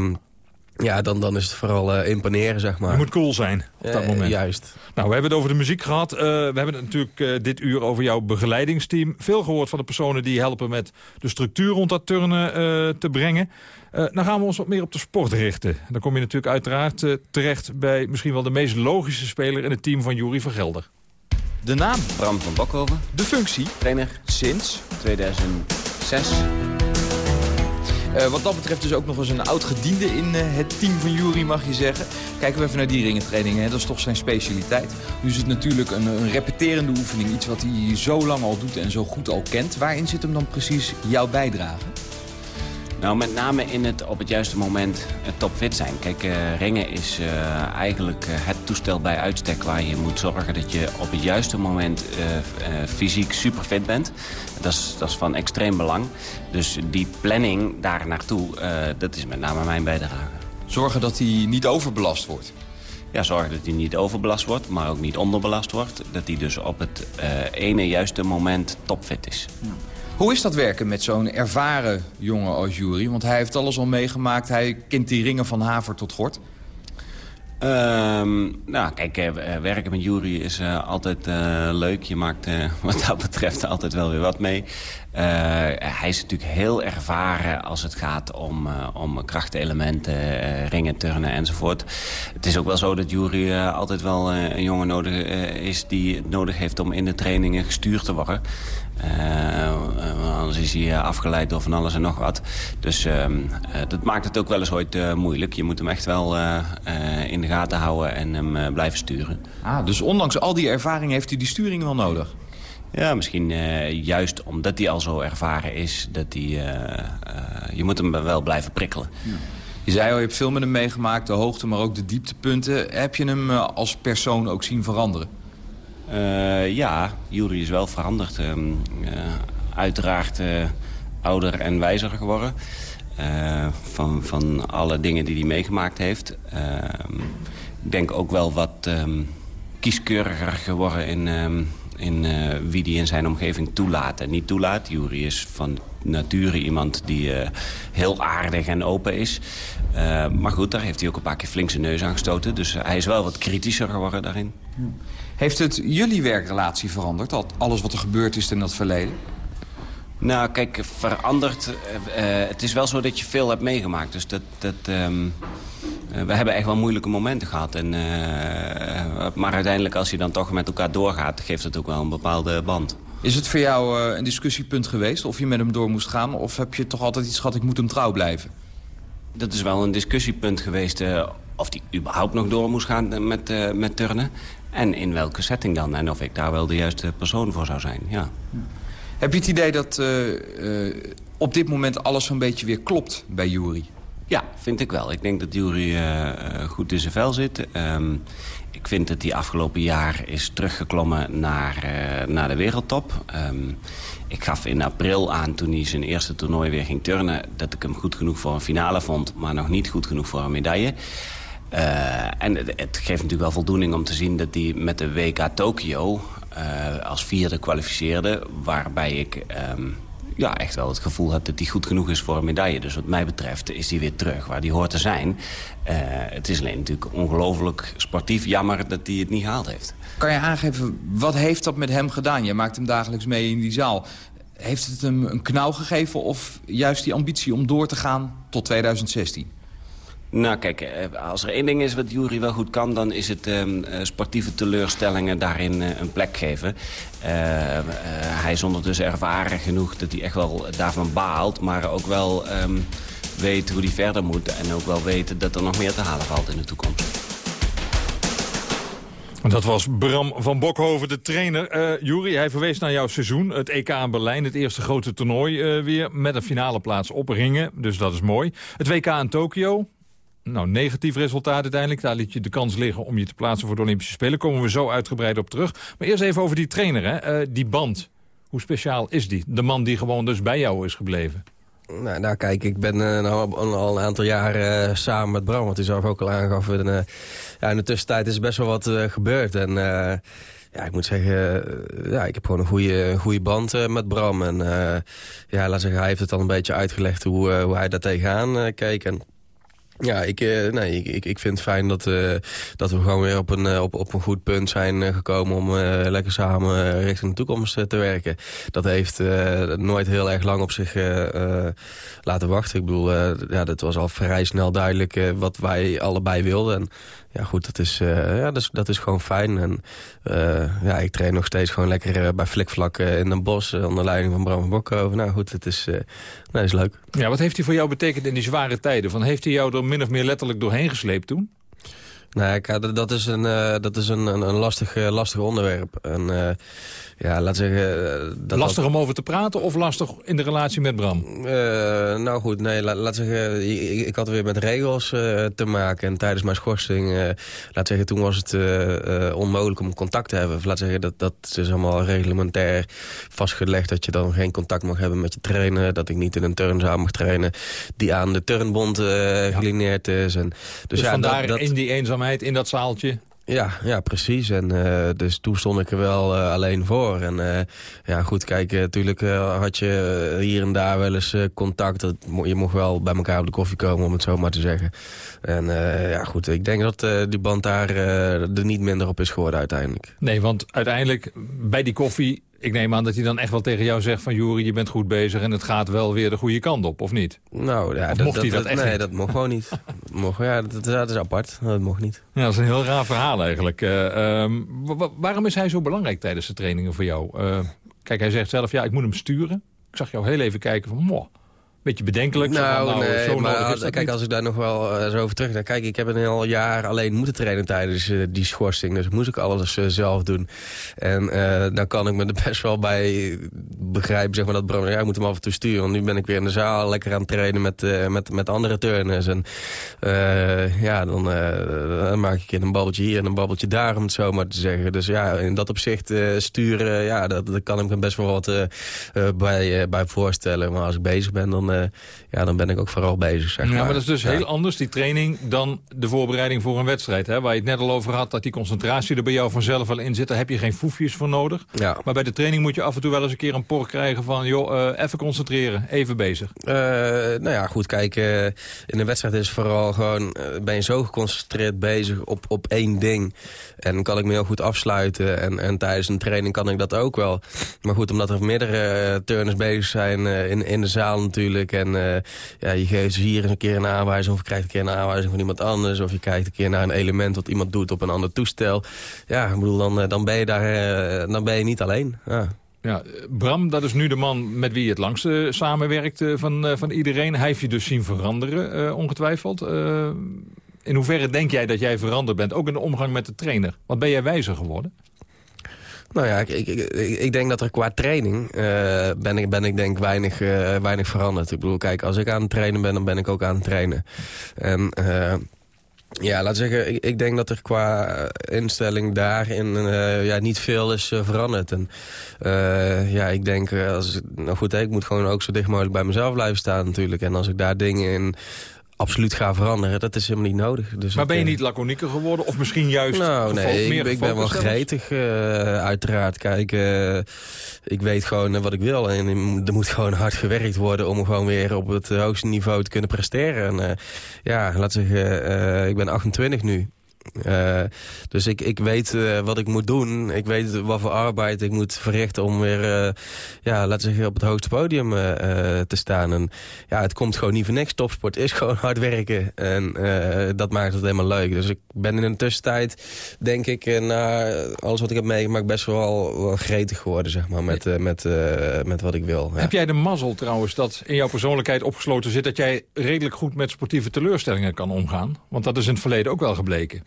S8: ja dan, dan is het vooral eh, imponeren, zeg maar.
S4: Je moet cool zijn op dat
S8: Eh,
S4: moment.
S8: juist.
S4: Nou, we hebben het over de muziek gehad. Eh, we hebben het natuurlijk dit uur over jouw begeleidingsteam. Veel gehoord van de personen die helpen met de structuur rond dat turnen eh, te brengen. Eh dan gaan we ons wat meer op de sport richten. Dan kom je natuurlijk uiteraard terecht bij misschien wel de meest logische speler in het team van Jury van Gelder.
S14: De naam?
S15: Bram van Bakhoven.
S14: De functie?
S15: Trainer.
S14: Sinds?
S15: 2006.
S14: Eh, wat dat betreft dus ook nog eens een oud gediende in eh, het team van Jury, mag je zeggen. Kijken we even naar die ringentrainingen, hè. dat is toch zijn specialiteit. Nu is het natuurlijk een, een repeterende oefening, iets wat hij zo lang al doet en zo goed al kent. Waarin zit hem dan precies jouw bijdrage?
S15: Nou, met name in het op het juiste moment eh, topfit zijn. Kijk, eh, ringen is eh, eigenlijk het toestel bij uitstek waar je moet zorgen dat je op het juiste moment eh, eh, fysiek super fit bent. Dat is, dat is van extreem belang. Dus die planning daar naartoe, eh, dat is met name mijn bijdrage.
S14: Zorgen dat hij niet overbelast wordt?
S15: Ja, zorgen dat hij niet overbelast wordt, maar ook niet onderbelast wordt. Dat hij dus op het eh, ene juiste moment topfit is.
S14: Hoe is dat werken met zo'n ervaren jongen als Jury? Want hij heeft alles al meegemaakt. Hij kent die ringen van haver tot gort.
S15: Ehm, nou, kijk, eh, werken met Jury is eh, altijd eh, leuk. Je maakt eh, wat dat betreft altijd wel weer wat mee. Eh, hij is natuurlijk heel ervaren als het gaat om, eh, om krachtelementen, eh, ringen, turnen enzovoort. Het is ook wel zo dat Jury eh, altijd wel eh, een jongen nodig eh, is die het nodig heeft om in de trainingen gestuurd te worden. Eh, anders is hij eh, afgeleid door van alles en nog wat. Dus ehm, eh, dat maakt het ook wel eens ooit moeilijk. Je moet hem echt wel in de gaten houden en hem blijven sturen.
S14: Ah, dus ondanks al die ervaring heeft hij die sturing wel nodig?
S15: Ja, misschien juist omdat hij al zo ervaren is... dat hij, je moet hem wel blijven prikkelen.
S14: Je zei al, je hebt veel met hem meegemaakt, de hoogte, maar ook de dieptepunten. Heb je hem als persoon ook zien veranderen?
S15: Eh, ja, Jury is wel veranderd. Ehm, eh, uiteraard eh, ouder en wijzer geworden. Van, van alle dingen die hij meegemaakt heeft. Ehm, ik denk ook wel wat ehm, kieskeuriger geworden in, in wie hij in zijn omgeving toelaat en niet toelaat. Jury is van nature iemand die heel aardig en open is. Maar goed, daar heeft hij ook een paar keer flink zijn neus aan gestoten. Dus hij is wel wat kritischer geworden daarin.
S14: Heeft het jullie werkrelatie veranderd? al- Alles wat er gebeurd is in dat verleden?
S15: Nou, kijk, veranderd. eh, eh, het is wel zo dat je veel hebt meegemaakt. Dus dat... dat ehm, eh, we hebben echt wel moeilijke momenten gehad. En, maar uiteindelijk, als je dan toch met elkaar doorgaat... geeft het ook wel een bepaalde band.
S14: Is het voor jou een discussiepunt geweest of je met hem door moest gaan? Of heb je toch altijd iets gehad, ik moet hem trouw blijven?
S15: Dat is wel een discussiepunt geweest... of die überhaupt nog door moest gaan eh, met, eh, met turnen. En in welke setting dan. En of ik daar wel de juiste persoon voor zou zijn, ja.
S14: Heb je het idee dat eh, op dit moment alles zo'n beetje weer klopt bij Jury?
S15: Ja, vind ik wel. Ik denk dat Jury goed in zijn vel zit. Ehm, ik vind dat hij afgelopen jaar is teruggeklommen naar, naar de wereldtop. Ehm, ik gaf in april aan, toen hij zijn eerste toernooi weer ging turnen... dat ik hem goed genoeg voor een finale vond, maar nog niet goed genoeg voor een medaille. Eh, en het, geeft natuurlijk wel voldoening om te zien dat hij met de WK Tokio... eh, als vierde kwalificeerde, waarbij ik... ehm, ja, echt wel het gevoel heb dat hij goed genoeg is voor een medaille. Dus wat mij betreft is hij weer terug waar hij hoort te zijn. Eh, het is alleen natuurlijk ongelooflijk sportief jammer dat hij het niet gehaald heeft.
S14: Kan je aangeven, wat heeft dat met hem gedaan? Je maakt hem dagelijks mee in die zaal. Heeft het hem een knauw gegeven of juist die ambitie om door te gaan tot 2016?
S15: Nou kijk, eh, als er één ding is wat Jury wel goed kan... dan is het ehm, eh, sportieve teleurstellingen daarin eh, een plek geven. Hij is ondertussen ervaren genoeg dat hij echt wel daarvan baalt... maar ook wel ehm, weet hoe hij verder moet... en ook wel weet dat er nog meer te halen valt in de toekomst.
S4: Dat was Bram van Bokhoven, de trainer. Eh Jury, hij verwees naar jouw seizoen. Het EK in Berlijn, het eerste grote toernooi weer... met een finale plaats op ringen, dus dat is mooi. Het WK in Tokio, nou, negatief resultaat uiteindelijk. Daar liet je de kans liggen om je te plaatsen voor de Olympische Spelen. Komen we zo uitgebreid op terug. Maar eerst even over die trainer, hè. Eh, die band. Hoe speciaal is die? De man die gewoon dus bij jou is gebleven.
S8: Nou, nou kijk, ik ben eh, al, een aantal jaar eh, samen met Bram, wat hij zelf ook al aangaf. Ja, in de tussentijd is best wel wat gebeurd. En ja, ik moet zeggen, ja, ik heb gewoon een goede, goede band met Bram. En ja, laat zeggen, hij heeft het al een beetje uitgelegd hoe, hoe hij daar tegenaan keek. Ja, ik, eh, nee, ik, ik, ik vind het fijn dat, eh, dat we gewoon weer op een, eh, op, op een goed punt zijn gekomen... om lekker samen richting de toekomst te werken. Dat heeft nooit heel erg lang op zich laten wachten. Ik bedoel, ja, dat was al vrij snel duidelijk wat wij allebei wilden. En ja, goed, dat is, eh, ja, dat is, dat is gewoon fijn. En eh, ja, ik train nog steeds gewoon lekker eh, bij Flikvlak in Den Bosch... eh, onder leiding van Bram Bokhoven. Nou goed, het is, nou, is leuk.
S4: Ja, wat heeft hij voor jou betekend in die zware tijden? Van, heeft hij jou er min of meer letterlijk doorheen gesleept toen?
S8: Nou, ja, dat, is een, dat is een, een, een lastig, lastig onderwerp. En ja, laat zeggen... eh, dat
S4: lastig om over te praten of lastig in de relatie met Bram?
S8: Eh, nou goed, nee, laat, laat zeggen, ik, ik had weer met regels eh, te maken. En tijdens mijn schorsing, laat zeggen, toen was het onmogelijk om contact te hebben. Of laat zeggen, dat, dat is allemaal reglementair vastgelegd... dat je dan geen contact mag hebben met je trainer. Dat ik niet in een turnzaal mag trainen die aan de turnbond gelineerd is. En, dus,
S4: Dus,
S8: ja,
S4: vandaar
S8: dat, dat,
S4: in die eenzaamheid, in dat zaaltje...
S8: ja, ja, precies. En eh, dus toen stond ik er wel eh, alleen voor. En eh, ja, goed, kijk, natuurlijk had je hier en daar wel eens contact. Dat, je mocht wel bij elkaar op de koffie komen, om het zo maar te zeggen. En ja, goed, ik denk dat die band daar er niet minder op is geworden uiteindelijk.
S4: Nee, want uiteindelijk bij die koffie... ik neem aan dat hij dan echt wel tegen jou zegt van... Juri, je bent goed bezig en het gaat wel weer de goede kant op, of niet?
S8: Nou, ja,
S4: Of
S8: dat,
S4: mocht hij dat echt
S8: Nee,
S4: niet?
S8: dat mocht gewoon niet. mocht, ja, dat, dat is apart. Dat mocht niet.
S4: Ja, dat is een heel raar verhaal eigenlijk. Eh, ehm, wa- wa- waarom is hij zo belangrijk tijdens de trainingen voor jou? Eh, kijk, hij zegt zelf, ja, ik moet hem sturen. Ik zag jou heel even kijken van, moh, beetje bedenkelijk. Van,
S8: Nou,
S4: nou,
S8: nee,
S4: zo
S8: maar kijk,
S4: niet.
S8: als ik daar nog wel eh, zo over terug naar kijk, ik heb een heel jaar alleen moeten trainen tijdens eh, die schorsing. Dus moest ik alles eh, zelf doen. En eh dan kan ik me er best wel bij begrijpen, zeg maar, dat Bram, ja, moet hem af en toe sturen. Want nu ben ik weer in de zaal lekker aan het trainen met, eh, met, met andere turners. En eh, ja, dan, eh, dan maak ik een babbeltje hier en een babbeltje daar, om het zo maar te zeggen. Dus ja, in dat opzicht eh, sturen, ja, dat, dat kan ik me best wel wat eh, eh, bij, eh, bij voorstellen. Maar als ik bezig ben, dan dan, eh, ja, dan ben ik ook vooral bezig, zeg
S4: Ja,
S8: maar.
S4: maar dat is dus
S8: Ja.
S4: heel anders, die training, dan de voorbereiding voor een wedstrijd. Hè? Waar je het net al over had, dat die concentratie er bij jou vanzelf wel in zit. Daar heb je geen foefjes voor nodig.
S8: Ja.
S4: Maar bij de training moet je af en toe wel eens een keer een por krijgen van... joh, eh, even concentreren, even bezig.
S8: Eh, nou ja, goed, kijk, in een wedstrijd is vooral gewoon... ben je zo geconcentreerd bezig op, op één ding. En kan ik me heel goed afsluiten. En, en tijdens een training kan ik dat ook wel. Maar goed, omdat er meerdere turners bezig zijn in, in de zaal natuurlijk. En eh, ja, je geeft hier eens een keer een aanwijzing... of krijgt een keer een aanwijzing van iemand anders... of je kijkt een keer naar een element wat iemand doet op een ander toestel. Ja, ik bedoel, dan, eh, dan ben je daar eh, dan ben je niet alleen. Ja.
S4: Ja, Bram, dat is nu de man met wie je het langste samenwerkt van, van iedereen. Hij heeft je dus zien veranderen, ongetwijfeld. In hoeverre denk jij dat jij veranderd bent, ook in de omgang met de trainer? Want ben jij wijzer geworden?
S8: Nou ja, ik, ik, ik, denk dat er qua training eh, ben, ik, ben ik denk weinig, eh, weinig veranderd. Ik bedoel, kijk, als ik aan het trainen ben, dan ben ik ook aan het trainen. En eh, ja, laat zeggen, ik, ik denk dat er qua instelling daarin ja, niet veel is veranderd. En ja, ik denk, als, nou goed, hè, ik moet gewoon ook zo dicht mogelijk bij mezelf blijven staan natuurlijk. En als ik daar dingen in absoluut ga veranderen, dat is helemaal niet nodig. Dus
S4: maar ben je
S8: eh,
S4: niet laconieker geworden? Of misschien juist
S8: nou, nee,
S4: meer
S8: ik, ik ben wel gretig, eh, uiteraard. Kijk, eh, ik weet gewoon wat ik wil. En er moet gewoon hard gewerkt worden om gewoon weer op het hoogste niveau te kunnen presteren. En ja, laat zeggen, ik ben 28 nu. Eh, dus ik, ik weet eh, wat ik moet doen. Ik weet wat voor arbeid ik moet verrichten om weer eh, ja, laten zeggen, op het hoogste podium te staan. En ja, het komt gewoon niet voor niks. Topsport is gewoon hard werken. En dat maakt het helemaal leuk. Dus ik ben in de tussentijd, denk ik, na alles wat ik heb meegemaakt, best wel, wel gretig geworden, zeg maar, met, met, met wat ik wil.
S4: Heb jij de mazzel trouwens dat in jouw persoonlijkheid opgesloten zit... dat jij redelijk goed met sportieve teleurstellingen kan omgaan? Want dat is in het verleden ook wel gebleken.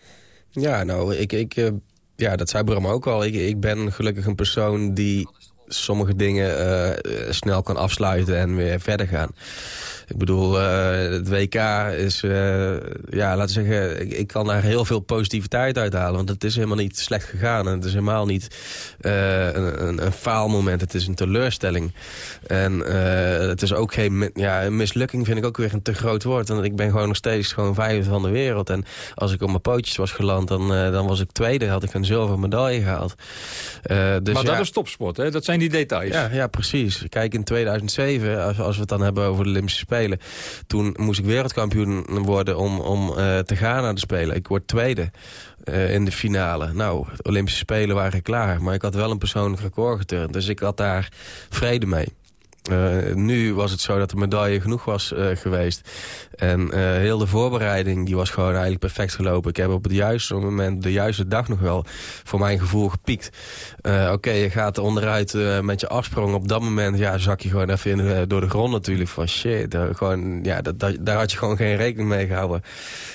S8: Ja, nou, ik, ik, eh, ja, dat zei Bram ook al. Ik, ik ben gelukkig een persoon die sommige dingen eh, eh, snel kan afsluiten en weer verder gaan. Ik bedoel, eh, het WK is, eh, ja, laten we zeggen, ik, ik kan daar heel veel positiviteit uit halen. Want het is helemaal niet slecht gegaan. En het is helemaal niet eh, een, een, een faalmoment. Het is een teleurstelling. En het is ook geen, ja, een mislukking vind ik ook weer een te groot woord. Want ik ben gewoon nog steeds gewoon vijfde van de wereld. En als ik op mijn pootjes was geland, dan, dan was ik tweede. Had ik een zilveren medaille gehaald. Eh, dus
S4: maar
S8: ja,
S4: dat is topsport, hè? Dat zijn die details.
S8: ja, ja, precies. Kijk, in 2007, als, als we het dan hebben over de Olympische Spelen... toen moest ik wereldkampioen worden om, om eh, te gaan naar de Spelen. Ik word tweede eh, in de finale. Nou, de Olympische Spelen waren klaar. Maar ik had wel een persoonlijk record geturnd. Dus ik had daar vrede mee. Eh, nu was het zo dat de medaille genoeg was geweest. En eh, heel de voorbereiding die was gewoon eigenlijk perfect gelopen. Ik heb op het juiste moment, de juiste dag nog wel, voor mijn gevoel gepiekt. Eh, Oké, je gaat onderuit eh, met je afsprong. Op dat moment ja, zak je gewoon even door de grond natuurlijk. Van shit, gewoon, ja, dat, daar had je gewoon geen rekening mee gehouden.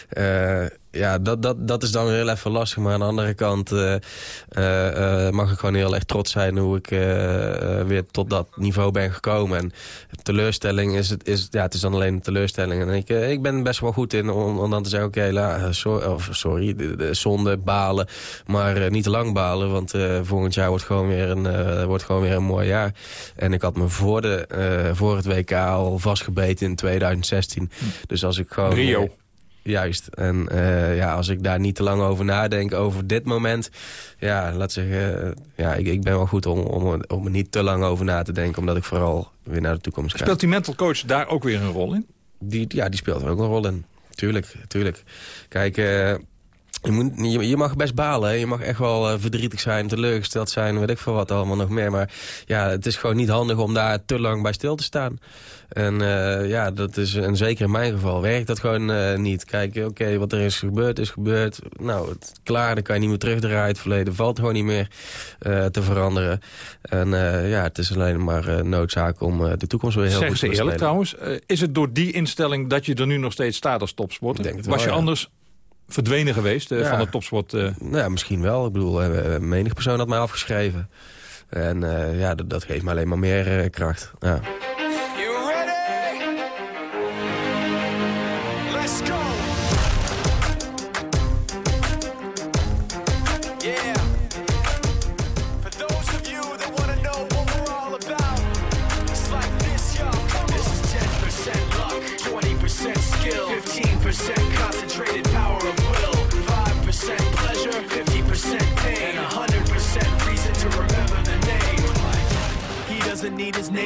S8: Eh, ja, dat, dat, dat is dan heel even lastig. Maar aan de andere kant mag ik gewoon heel erg trots zijn... hoe ik weer tot dat niveau ben gekomen. En teleurstelling is, het, is, ja, het is dan alleen een teleurstelling. En ik, eh, ik ben best wel goed in om, om dan te zeggen... oké, la, sorry, of, sorry de, de zonde, balen, maar eh, niet te lang balen. Want eh, volgend jaar wordt gewoon, weer een, eh, wordt gewoon weer een mooi jaar. En ik had me voor, de, eh, voor het WK al vastgebeten in 2016. Dus als ik gewoon...
S4: Rio.
S8: eh, Juist. En eh, ja, als ik daar niet te lang over nadenk, over dit moment... ja, laat zeggen, eh, ja, ik, ik ben wel goed om, om, om er niet te lang over na te denken... omdat ik vooral weer naar de toekomst ga.
S4: Speelt die mental coach daar ook weer een rol in?
S8: Die, ja, die speelt er ook een rol in. Tuurlijk, tuurlijk. Kijk, eh, je, moet, je, je mag best balen. hè. Je mag echt wel eh, verdrietig zijn, teleurgesteld zijn, weet ik veel wat allemaal nog meer. Maar ja, het is gewoon niet handig om daar te lang bij stil te staan. En eh, ja, dat is, en zeker in mijn geval, werkt dat gewoon eh, niet. Kijk, oké, wat er is gebeurd, is gebeurd. Nou, het, klaar, dan kan je niet meer terugdraaien. Het verleden valt gewoon niet meer te veranderen. En ja, het is alleen maar noodzaak om de toekomst weer heel
S4: Zeg
S8: goed
S4: ze
S8: te
S4: eerlijk
S8: spelen.
S4: trouwens, eh, is het door die instelling dat je er nu nog steeds staat als topsporter?
S8: Ik denk het
S4: Was
S8: wel,
S4: je
S8: ja.
S4: anders verdwenen geweest eh,
S8: Ja.
S4: van de topsport? eh?
S8: Nou ja, misschien wel. Ik bedoel, eh, menig persoon had mij afgeschreven. En ja, dat, dat geeft me alleen maar meer kracht. Ja.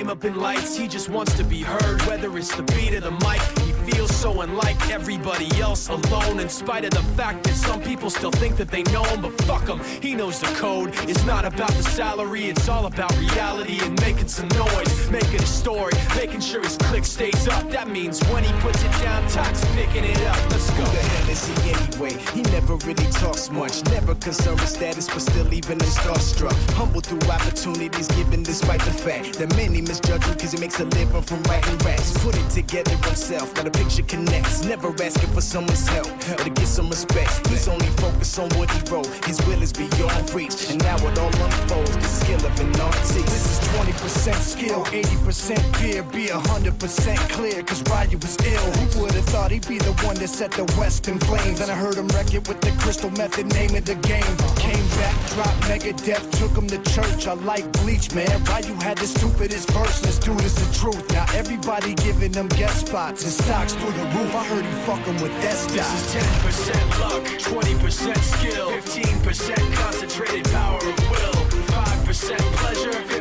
S16: Up in lights, he just wants to be heard, whether it's the beat of the mic. He feels so unlike everybody else alone, in spite of the fact that some people still think that they know him, but fuck him, he knows the code. It's not about the salary, it's all about reality and making some noise, making a story, making sure his click stays up. That means when he puts it down, Tox picking it up. Let's go.
S17: Who the hell is he anyway? He never really talks much, never concerned with status, but still even in starstruck. Humble through opportunities given despite the fact that many misjudge him because he makes a living from writing raps. Put it together himself, now the picture connects. Never asking for someone's help or to get some respect. He's only focused on what he wrote. His will is beyond reach, and now it all unfolds. The skill of an artist.
S18: This is 20% skill, 80% fear. Be 100% clear, cause Ryu was ill. Who would have thought he'd be the one that set the West in flames? And I heard him wreck it with the crystal method, name of the game. Came back, dropped Megadeth, took him to church. I like bleach, man. Ryu had the stupidest verse, dude is the truth. Now everybody giving them guest spots and stocks through the roof. I heard he fucking with that
S16: This is 10% luck, 20% skill, 15% concentrated power of will, 5% pleasure,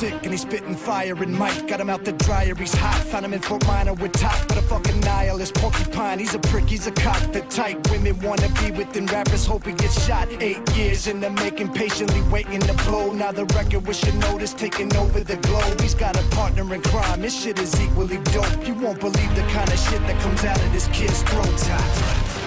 S18: sick and he's spitting fire and Mike got him out the dryer, he's hot. Found him in Fort Minor with top, but a fucking nihilist porcupine. He's a prick, he's a cock, the type women wanna be within rappers, hope he gets shot. Eight years in the making, patiently waiting to blow. Now the record with notice taking over the globe. He's got a partner in crime, this shit is equally dope. You won't believe the kind of shit that comes out of this kid's throat.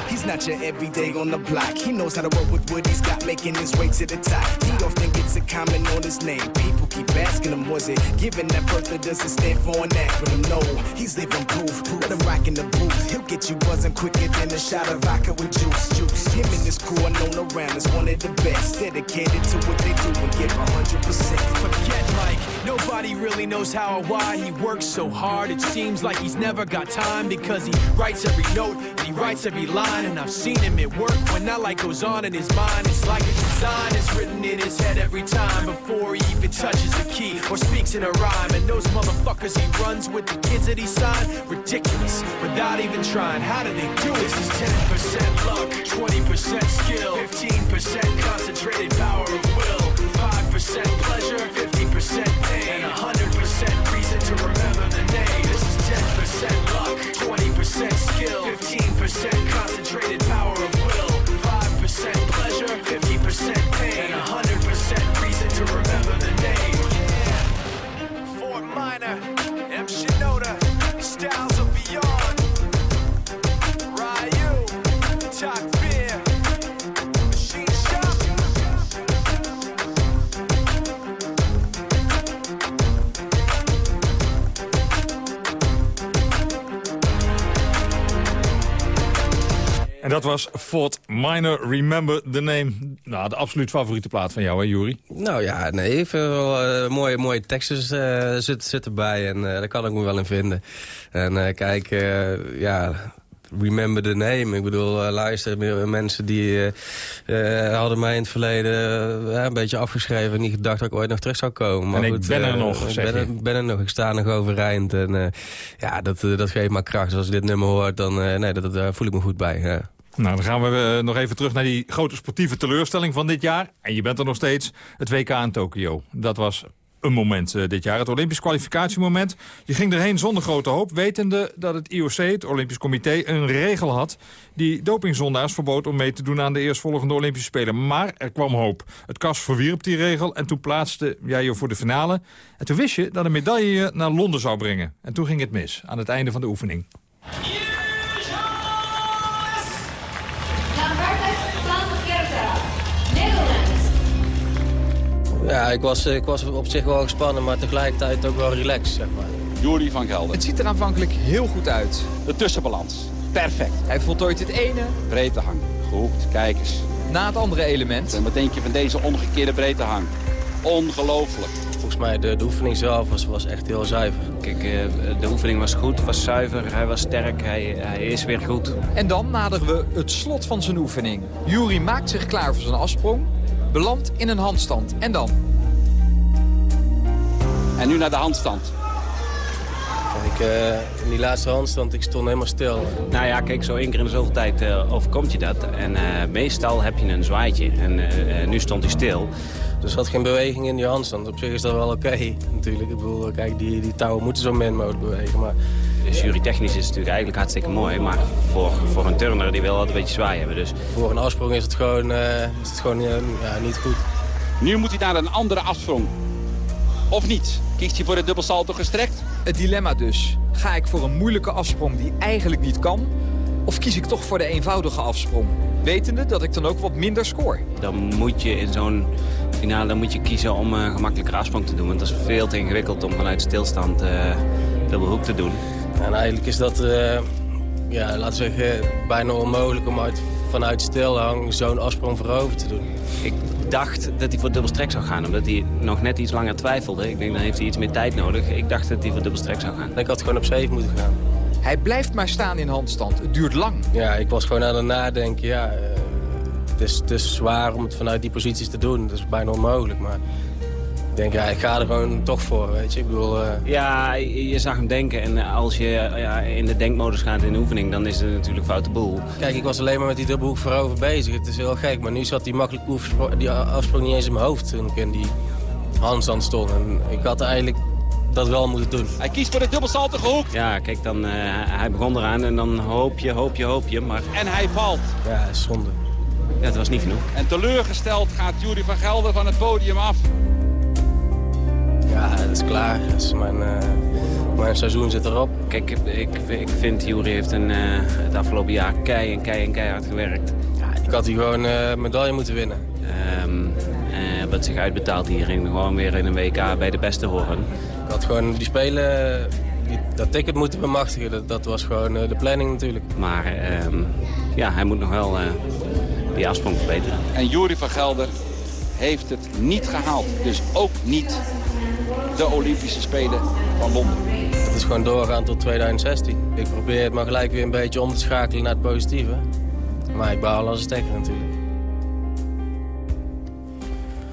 S17: He's not your everyday on the block. He knows how to work with what he's got, making his way to the top. He don't think a comment on his name. People keep asking him, was it given that birth that doesn't stand for an acronym? No, he's living proof. Let him rock in the booth. He'll get you buzzing quicker than a shot of vodka with juice. Juice. Him and his crew are known around as one of the best. Dedicated to what they do and give 100%.
S16: Forget Mike, nobody really knows how or why he works so hard. It seems like he's never got time because he writes every note he writes every line. And I've seen him at work when that light goes on in his mind. It's like a design is written in his head every time before he even touches a key or speaks in a rhyme. And those motherfuckers he runs with the kids that he signed, ridiculous without even trying. How do they do it? This is 10% luck, 20% skill, 15% concentrated power of will, 5% pleasure, 50% pain, and 100% skill, 15% concentrated power
S4: dat was Fort Minor, Remember the Name. Nou, de absoluut favoriete plaat van jou, hè, Jury?
S8: Nou ja, nee, ik vind wel eh, mooie, mooie teksten eh, zitten zit erbij. En eh, daar kan ik me wel in vinden. En kijk, ja... Remember the name. Ik bedoel, luister, mensen die hadden mij in het verleden een beetje afgeschreven... en niet gedacht dat ik ooit nog terug zou komen. Maar
S4: En ik ben er nog,
S8: Ik ben, er, ben er nog, ik sta nog overeind. En ja, dat, dat geeft me kracht. Dus als ik dit nummer hoor, dan nee, dat, dat, daar voel ik me goed bij. Ja.
S4: Nou, dan gaan we eh, nog even terug naar die grote sportieve teleurstelling van dit jaar. En je bent er nog steeds, het WK in Tokio. Dat was een moment eh, dit jaar, het Olympisch kwalificatiemoment. Je ging erheen zonder grote hoop, wetende dat het IOC, het Olympisch Comité, een regel had... die dopingzondaars verbood om mee te doen aan de eerstvolgende Olympische Spelen. Maar er kwam hoop. Het KAS verwierp die regel en toen plaatste jij je voor de finale. En toen wist je dat een medaille je naar Londen zou brengen. En toen ging het mis, aan het einde van de oefening.
S7: Ja, ik was, ik was op zich wel gespannen, maar tegelijkertijd ook wel relaxed, zeg maar.
S19: Jury van Gelder.
S5: Het ziet er aanvankelijk heel goed uit.
S19: De tussenbalans. Perfect.
S5: Hij voltooit het ene
S19: Breedtehang. Goed, kijk eens.
S5: na het andere element.
S19: En wat denk je van deze omgekeerde breedtehang? Ongelooflijk.
S7: Volgens mij, de, de oefening zelf was, was echt heel zuiver.
S15: Kijk, eh, de oefening was goed, was zuiver, hij was sterk, hij, hij is weer goed.
S5: En dan naderen we het slot van zijn oefening. Jury maakt zich klaar voor zijn afsprong, belandt in een handstand. En dan?
S19: En nu naar de handstand.
S7: Kijk,
S8: Ik, eh, in die laatste handstand, ik stond helemaal stil.
S15: Nou ja, kijk, zo één keer in de zoveel tijd eh, overkomt je dat. En eh, meestal heb je een zwaaitje. En nu stond hij stil.
S8: Dus zat geen beweging in die handstand. Op zich is dat wel oké, natuurlijk. Ik bedoel, kijk, die, die touwen moeten zo min mogelijk bewegen. Maar
S15: jurytechnisch is het natuurlijk eigenlijk hartstikke mooi. Maar voor, voor een turner die wil altijd een beetje zwaai hebben. Dus
S8: voor een afsprong is het gewoon, eh, is het gewoon eh, ja, niet goed.
S19: Nu moet hij naar een andere afsprong. Of niet? Kiest hij voor het dubbelsalto gestrekt?
S5: Het dilemma dus. Ga ik voor een moeilijke afsprong die eigenlijk niet kan? Of kies ik toch voor de eenvoudige afsprong? Wetende dat ik dan ook wat minder score.
S15: dan moet je in zo'n finale dan moet je kiezen om een gemakkelijke afsprong te doen. Want dat is veel te ingewikkeld om vanuit stilstand eh dubbelhoek te doen.
S8: En eigenlijk is dat, eh, ja, laten we zeggen, bijna onmogelijk om uit, vanuit stilhang zo'n afsprong voorover te doen.
S15: Ik dacht dat hij voor dubbelstrek zou gaan, omdat hij nog net iets langer twijfelde. Ik denk, dan heeft hij iets meer tijd nodig. Ik dacht dat hij voor dubbelstrek zou gaan.
S8: Ik had gewoon op 7 moeten gaan.
S5: Hij blijft maar staan in handstand. Het duurt lang.
S8: Ja, ik was gewoon aan het nadenken. Ja, eh, het, is, het is zwaar om het vanuit die posities te doen. Het is bijna onmogelijk, maar ik denk, ja, ik ga er gewoon toch voor, weet je. Ik bedoel, eh,
S15: Ja, je zag hem denken. En als je ja, in de denkmodus gaat in de oefening, dan is het natuurlijk foute boel.
S8: kijk, ik was alleen maar met die dubbelhoek voorover bezig. Het is heel gek, maar nu zat die makkelijk oefenspro- die afsprong niet eens in mijn hoofd toen ik in die handstand stond. En ik had eigenlijk dat wel moeten doen.
S19: Hij kiest voor het dubbelsalto gehoekt.
S15: Ja, kijk, dan, eh, hij begon eraan en dan hoop je, hoop je, hoop je. Maar
S19: En hij valt.
S8: Ja, zonde.
S15: ja, dat was niet genoeg.
S19: En teleurgesteld gaat Jury van Gelder van het podium af.
S8: Ja, dat is klaar. Dat is mijn, eh, mijn seizoen zit erop.
S15: Kijk, ik, ik, ik vind Jury heeft een, eh, het afgelopen jaar kei en kei en keihard gewerkt.
S8: Ja, ik had hier gewoon eh medaille moeten winnen.
S15: Ehm eh, wat zich uitbetaalt hierin gewoon weer in een WK bij de beste horen.
S8: Ik had gewoon die spelen, die, dat ticket moeten bemachtigen. Dat, dat was gewoon eh, de planning natuurlijk.
S15: Maar ehm, ja, hij moet nog wel eh, die afsprong verbeteren.
S19: En Jury van Gelder heeft het niet gehaald. Dus ook niet de Olympische Spelen van Londen.
S8: Dat is gewoon doorgaan tot 2016. Ik probeer het maar gelijk weer een beetje om te schakelen naar het positieve. Maar ik baal als een stekker natuurlijk.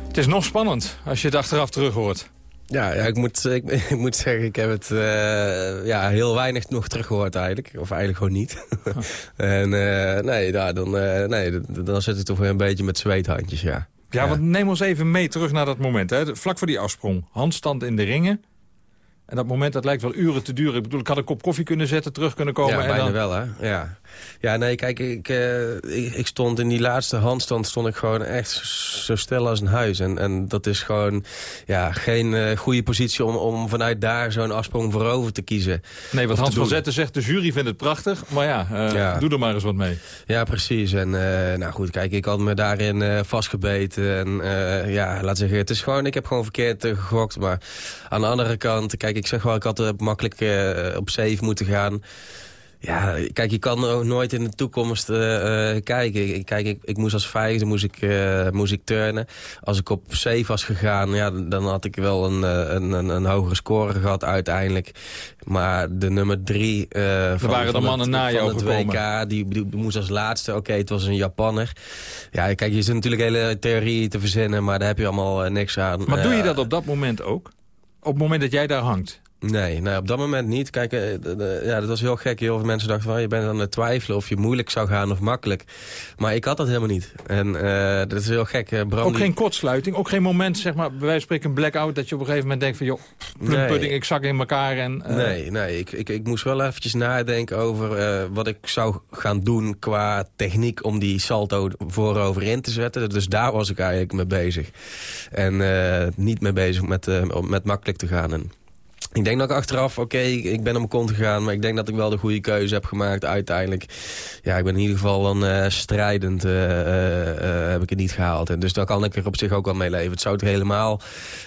S4: Het is nog spannend als je het achteraf terug hoort.
S8: Ja, ja ik, moet, ik, ik moet zeggen, ik heb het eh, ja, heel weinig nog teruggehoord eigenlijk. Of eigenlijk gewoon niet. en eh, nee, ja, dan, eh, nee, dan- dan zit het toch weer een beetje met zweethandjes, ja.
S4: Ja, want neem ons even mee terug naar dat moment. Hè. Vlak voor die afsprong. Handstand in de ringen. En dat moment, dat lijkt wel uren te duren. Ik bedoel, ik had een kop koffie kunnen zetten, terug kunnen komen.
S8: Ja,
S4: en
S8: bijna
S4: dan...
S8: wel, hè? Ja. Ja, nee, kijk, ik, eh, ik, ik stond in die laatste handstand stond ik gewoon echt zo stil als een huis. En, en dat is gewoon ja, geen eh, goede positie om, om vanuit daar zo'n afsprong voorover te kiezen.
S4: Nee,
S8: te
S4: Hans van. Zetten zegt, de jury vindt het prachtig. Maar ja, eh,
S8: Ja.
S4: doe er maar eens wat mee.
S8: Ja, precies. En nou goed, kijk, ik had me daarin vastgebeten. En ja, laat zeggen, het is gewoon, ik heb gewoon verkeerd gegokt. Maar aan de andere kant, kijk, ik zeg wel, ik had er makkelijk op safe moeten gaan. Ja, kijk, je kan ook nooit in de toekomst eh, eh, kijken. Ik- Kijk, ik, ik moest als vijfde moest ik, eh, moest ik turnen. Als ik op safe was gegaan, ja, dan- had ik wel een, een, een, een hogere score gehad uiteindelijk. Maar de nummer drie eh van,
S4: waren de mannen
S8: het,
S4: na jou
S8: het. WK, die, die moest als laatste. Oké, het was een Japanner. Ja, kijk, je zit natuurlijk hele theorieën te verzinnen, maar daar heb je allemaal niks aan.
S4: Maar doe je dat op dat moment ook? Op het moment dat jij daar hangt?
S8: Nee, op dat moment niet. Kijk, eh, de- de- ja, dat was heel gek. Heel veel mensen dachten van, je bent aan het twijfelen of je moeilijk zou gaan of makkelijk. Maar ik had dat helemaal niet. En eh, dat is heel gek. Eh, Bram
S4: Ook geen kortsluiting? Ook geen moment, zeg maar, bij wijze van spreken een blackout... dat je op een gegeven moment denkt van, joh, plumpudding,
S8: Nee.
S4: ik zak in elkaar en...
S8: Nee, nee ik, ik, ik moest wel eventjes nadenken over wat ik zou gaan doen qua techniek om die salto voorover in te zetten. Dus daar was ik eigenlijk mee bezig. En niet mee bezig met, met makkelijk te gaan. En ik denk dat ik achteraf, oké, ik ben op mijn kont gegaan... maar ik denk dat ik wel de goede keuze heb gemaakt uiteindelijk. Ja, ik ben in ieder geval dan eh, strijdend, eh, eh, heb ik het niet gehaald. En dus daar kan ik er op zich ook wel mee leven. Het zou toch helemaal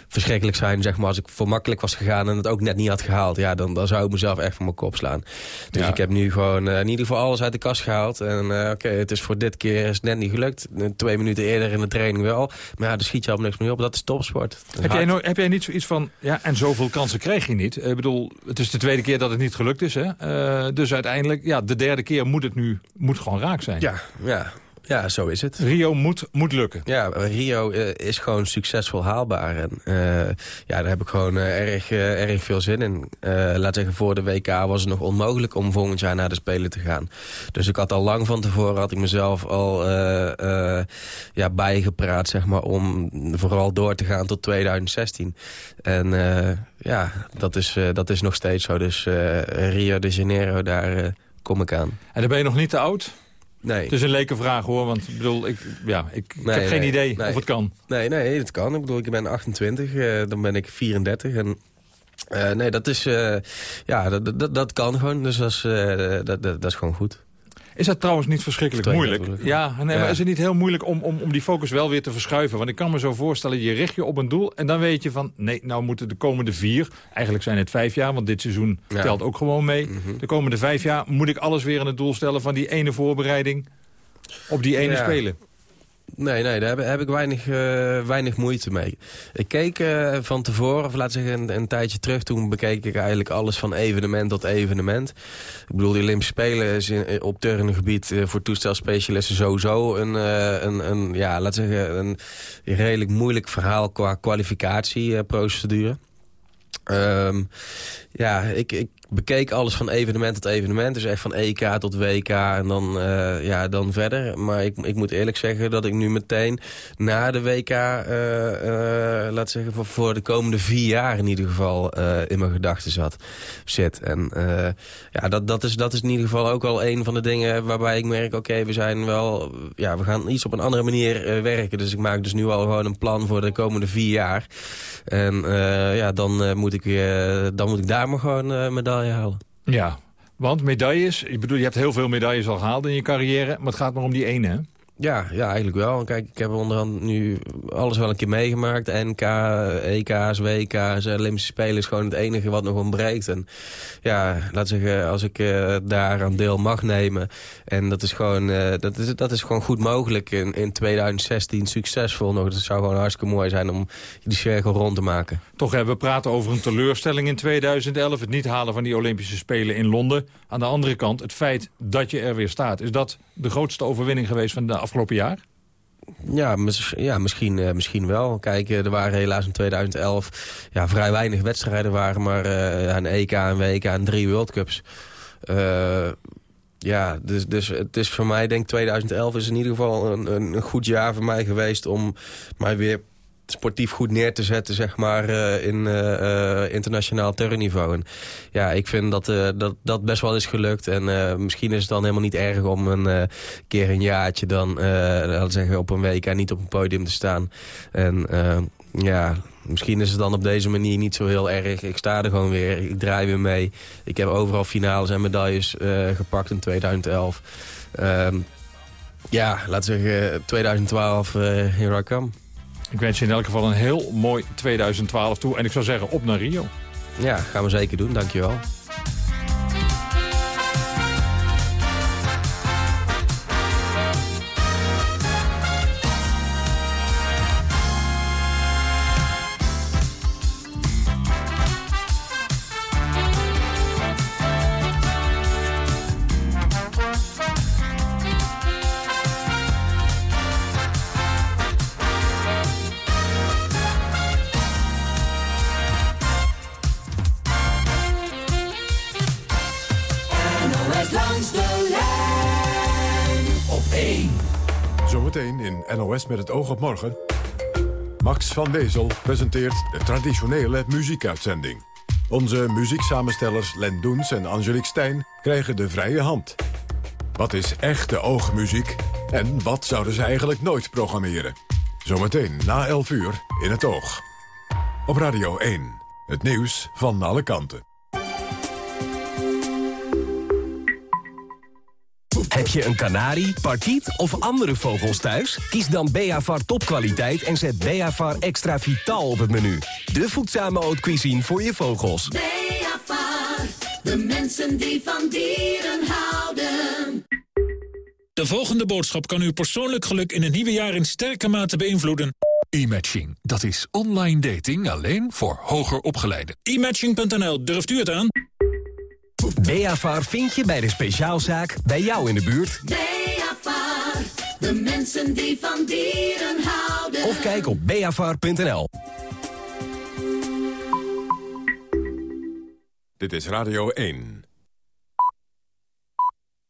S8: verschrikkelijk zijn, zeg maar... als ik voor makkelijk was gegaan en het ook net niet had gehaald. Ja, dan, dan zou ik mezelf echt van mijn kop slaan. Dus
S4: Ja.
S8: ik heb nu gewoon in ieder geval alles uit de kast gehaald. En oké, het is voor dit keer is het net niet gelukt. Twee minuten eerder in de training wel. Maar ja, daar schiet je al niks meer op. Dat is topsport. Dat is
S4: Heb jij, nooit- heb jij niet zoiets van, ja, en zoveel kansen krijg je niet? Ik bedoel, het is de tweede keer dat het niet gelukt is, hè? Eh, dus uiteindelijk, ja, de derde keer moet het nu moet gewoon raak zijn.
S8: Ja, ja. Ja, zo is het.
S4: Rio moet, moet lukken.
S8: Ja, Rio eh, is gewoon succesvol haalbaar. En eh, ja, daar heb ik gewoon eh, erg, erg veel zin in. Laat zeggen, voor de WK was het nog onmogelijk om volgend jaar naar de Spelen te gaan. Dus ik had al lang van tevoren, had ik mezelf al ja, bijgepraat, zeg maar, om vooral door te gaan tot 2016. En ja, dat is, dat is nog steeds zo. Dus Rio de Janeiro, daar kom ik aan.
S4: En dan ben je nog niet te oud?
S8: Nee.
S4: Het is een leuke vraag hoor, want ik bedoel, ik, ja, ik, ik
S8: Nee,
S4: heb geen idee
S8: nee.
S4: of het kan.
S8: Nee, nee, het kan. Ik bedoel, ik ben 28, eh, dan ben ik 34 en... eh, nee, dat is, eh, ja, dat, dat, dat kan gewoon. Dus dat is, dat, dat, dat is gewoon goed.
S4: Is dat trouwens niet verschrikkelijk moeilijk? Ja, nee,
S8: Ja.
S4: maar is het niet heel moeilijk om, om, om die focus wel weer te verschuiven? Want ik kan me zo voorstellen, je richt je op een doel... en dan weet je van, nee, nou moeten de komende vier... eigenlijk zijn het vijf jaar, want dit seizoen
S8: Ja.
S4: telt ook gewoon mee...
S8: Mhm.
S4: de komende vijf jaar moet ik alles weer in het doel stellen... van die ene voorbereiding op die ene
S8: Ja.
S4: spelen.
S8: Nee, nee, daar heb, heb ik weinig, eh, weinig moeite mee. Ik keek eh, van tevoren, of laat zeggen een, een tijdje terug... toen bekeek ik eigenlijk alles van evenement tot evenement. Ik bedoel, de Olympische Spelen is in, op turngebied... eh, voor toestelspecialisten sowieso een, eh, een, een, ja, laat zeggen, een redelijk moeilijk verhaal... qua kwalificatieprocedure. Ehm, ja, ik, ik bekeek alles van evenement tot evenement. Dus echt van EK tot WK en dan, eh, ja, dan verder. Maar ik, ik moet eerlijk zeggen dat ik nu meteen na de WK... eh, eh, laat zeggen, voor, voor de komende vier jaar in ieder geval... in mijn gedachten zat, zit. En ja, dat, dat, is, dat is in ieder geval ook wel een van de dingen waarbij ik merk... oké, we zijn wel... Ja, we gaan iets op een andere manier werken. Dus ik maak dus nu al gewoon een plan voor de komende vier jaar. En ja, dan, moet ik, dan moet ik daar maar gewoon eh halen.
S4: Ja, want medailles... Ik bedoel, je hebt heel veel medailles al gehaald in je carrière... maar het gaat maar om die ene, hè?
S8: Ja, ja, eigenlijk wel. Kijk, ik heb onderhand nu alles wel een keer meegemaakt. NK, EK's, WK's, Olympische Spelen is gewoon het enige wat nog ontbreekt. En ja, laat zeggen, als ik eh, daar aan deel mag nemen... en dat is gewoon, eh, dat is, dat is gewoon goed mogelijk in, in 2016 succesvol nog. Dat zou gewoon hartstikke mooi zijn om die cirkel rond te maken.
S4: Toch hebben we praten over een teleurstelling in 2011. Het niet halen van die Olympische Spelen in Londen. Aan de andere kant het feit dat je er weer staat. Is dat de grootste overwinning geweest van de afgelopen jaar?
S8: Ja, ja misschien, eh, misschien wel. Kijk, eh, er waren helaas in 2011 ja, vrij weinig wedstrijden. waren maar eh, een EK, een WK en drie World Cups. Eh, ja, dus, dus het is voor mij, denk ik, 2011 is in ieder geval een, een goed jaar voor mij geweest... om mij weer sportief goed neer te zetten, zeg maar, eh, in eh, eh, internationaal turnniveau. En ja, ik vind dat, dat dat best wel is gelukt. En misschien is het dan helemaal niet erg om een keer een jaartje dan, laten zeggen, op een WK niet op een podium te staan. En ja, misschien is het dan op deze manier niet zo heel erg. Ik sta er gewoon weer, ik draai weer mee. Ik heb overal finales en medailles gepakt in 2011. Ehm, ja, laten we zeggen, 2012, eh here I come.
S4: Ik wens je in elk geval een heel mooi 2012 toe. En ik zou zeggen, op naar Rio.
S8: Ja, gaan we zeker doen. Dankjewel.
S3: Met het oog op morgen. Max van Wezel presenteert de traditionele muziekuitzending. Onze muzieksamenstellers Len Doens en Angelique Stijn krijgen de vrije hand. Wat is echte oogmuziek en wat zouden ze eigenlijk nooit programmeren? Zometeen na 11 uur in het oog. Op Radio 1, het nieuws van alle kanten.
S20: Heb je een kanarie, parkiet of andere vogels thuis? Kies dan Beavar topkwaliteit en zet Beavar extra vitaal op het menu. De voedzame haute cuisine voor je vogels.
S2: Beavar, de mensen die van dieren houden.
S21: De volgende boodschap kan uw persoonlijk geluk in het nieuwe jaar in sterke mate beïnvloeden.
S22: E-matching, dat is online dating alleen voor hoger opgeleiden.
S21: E-matching.nl, durft u het aan?
S20: Beavar vind je bij de speciaalzaak bij jou in de buurt.
S2: Beavar, de de mensen die van dieren houden.
S20: Of kijk op beavar.nl.
S3: Dit is Radio 1.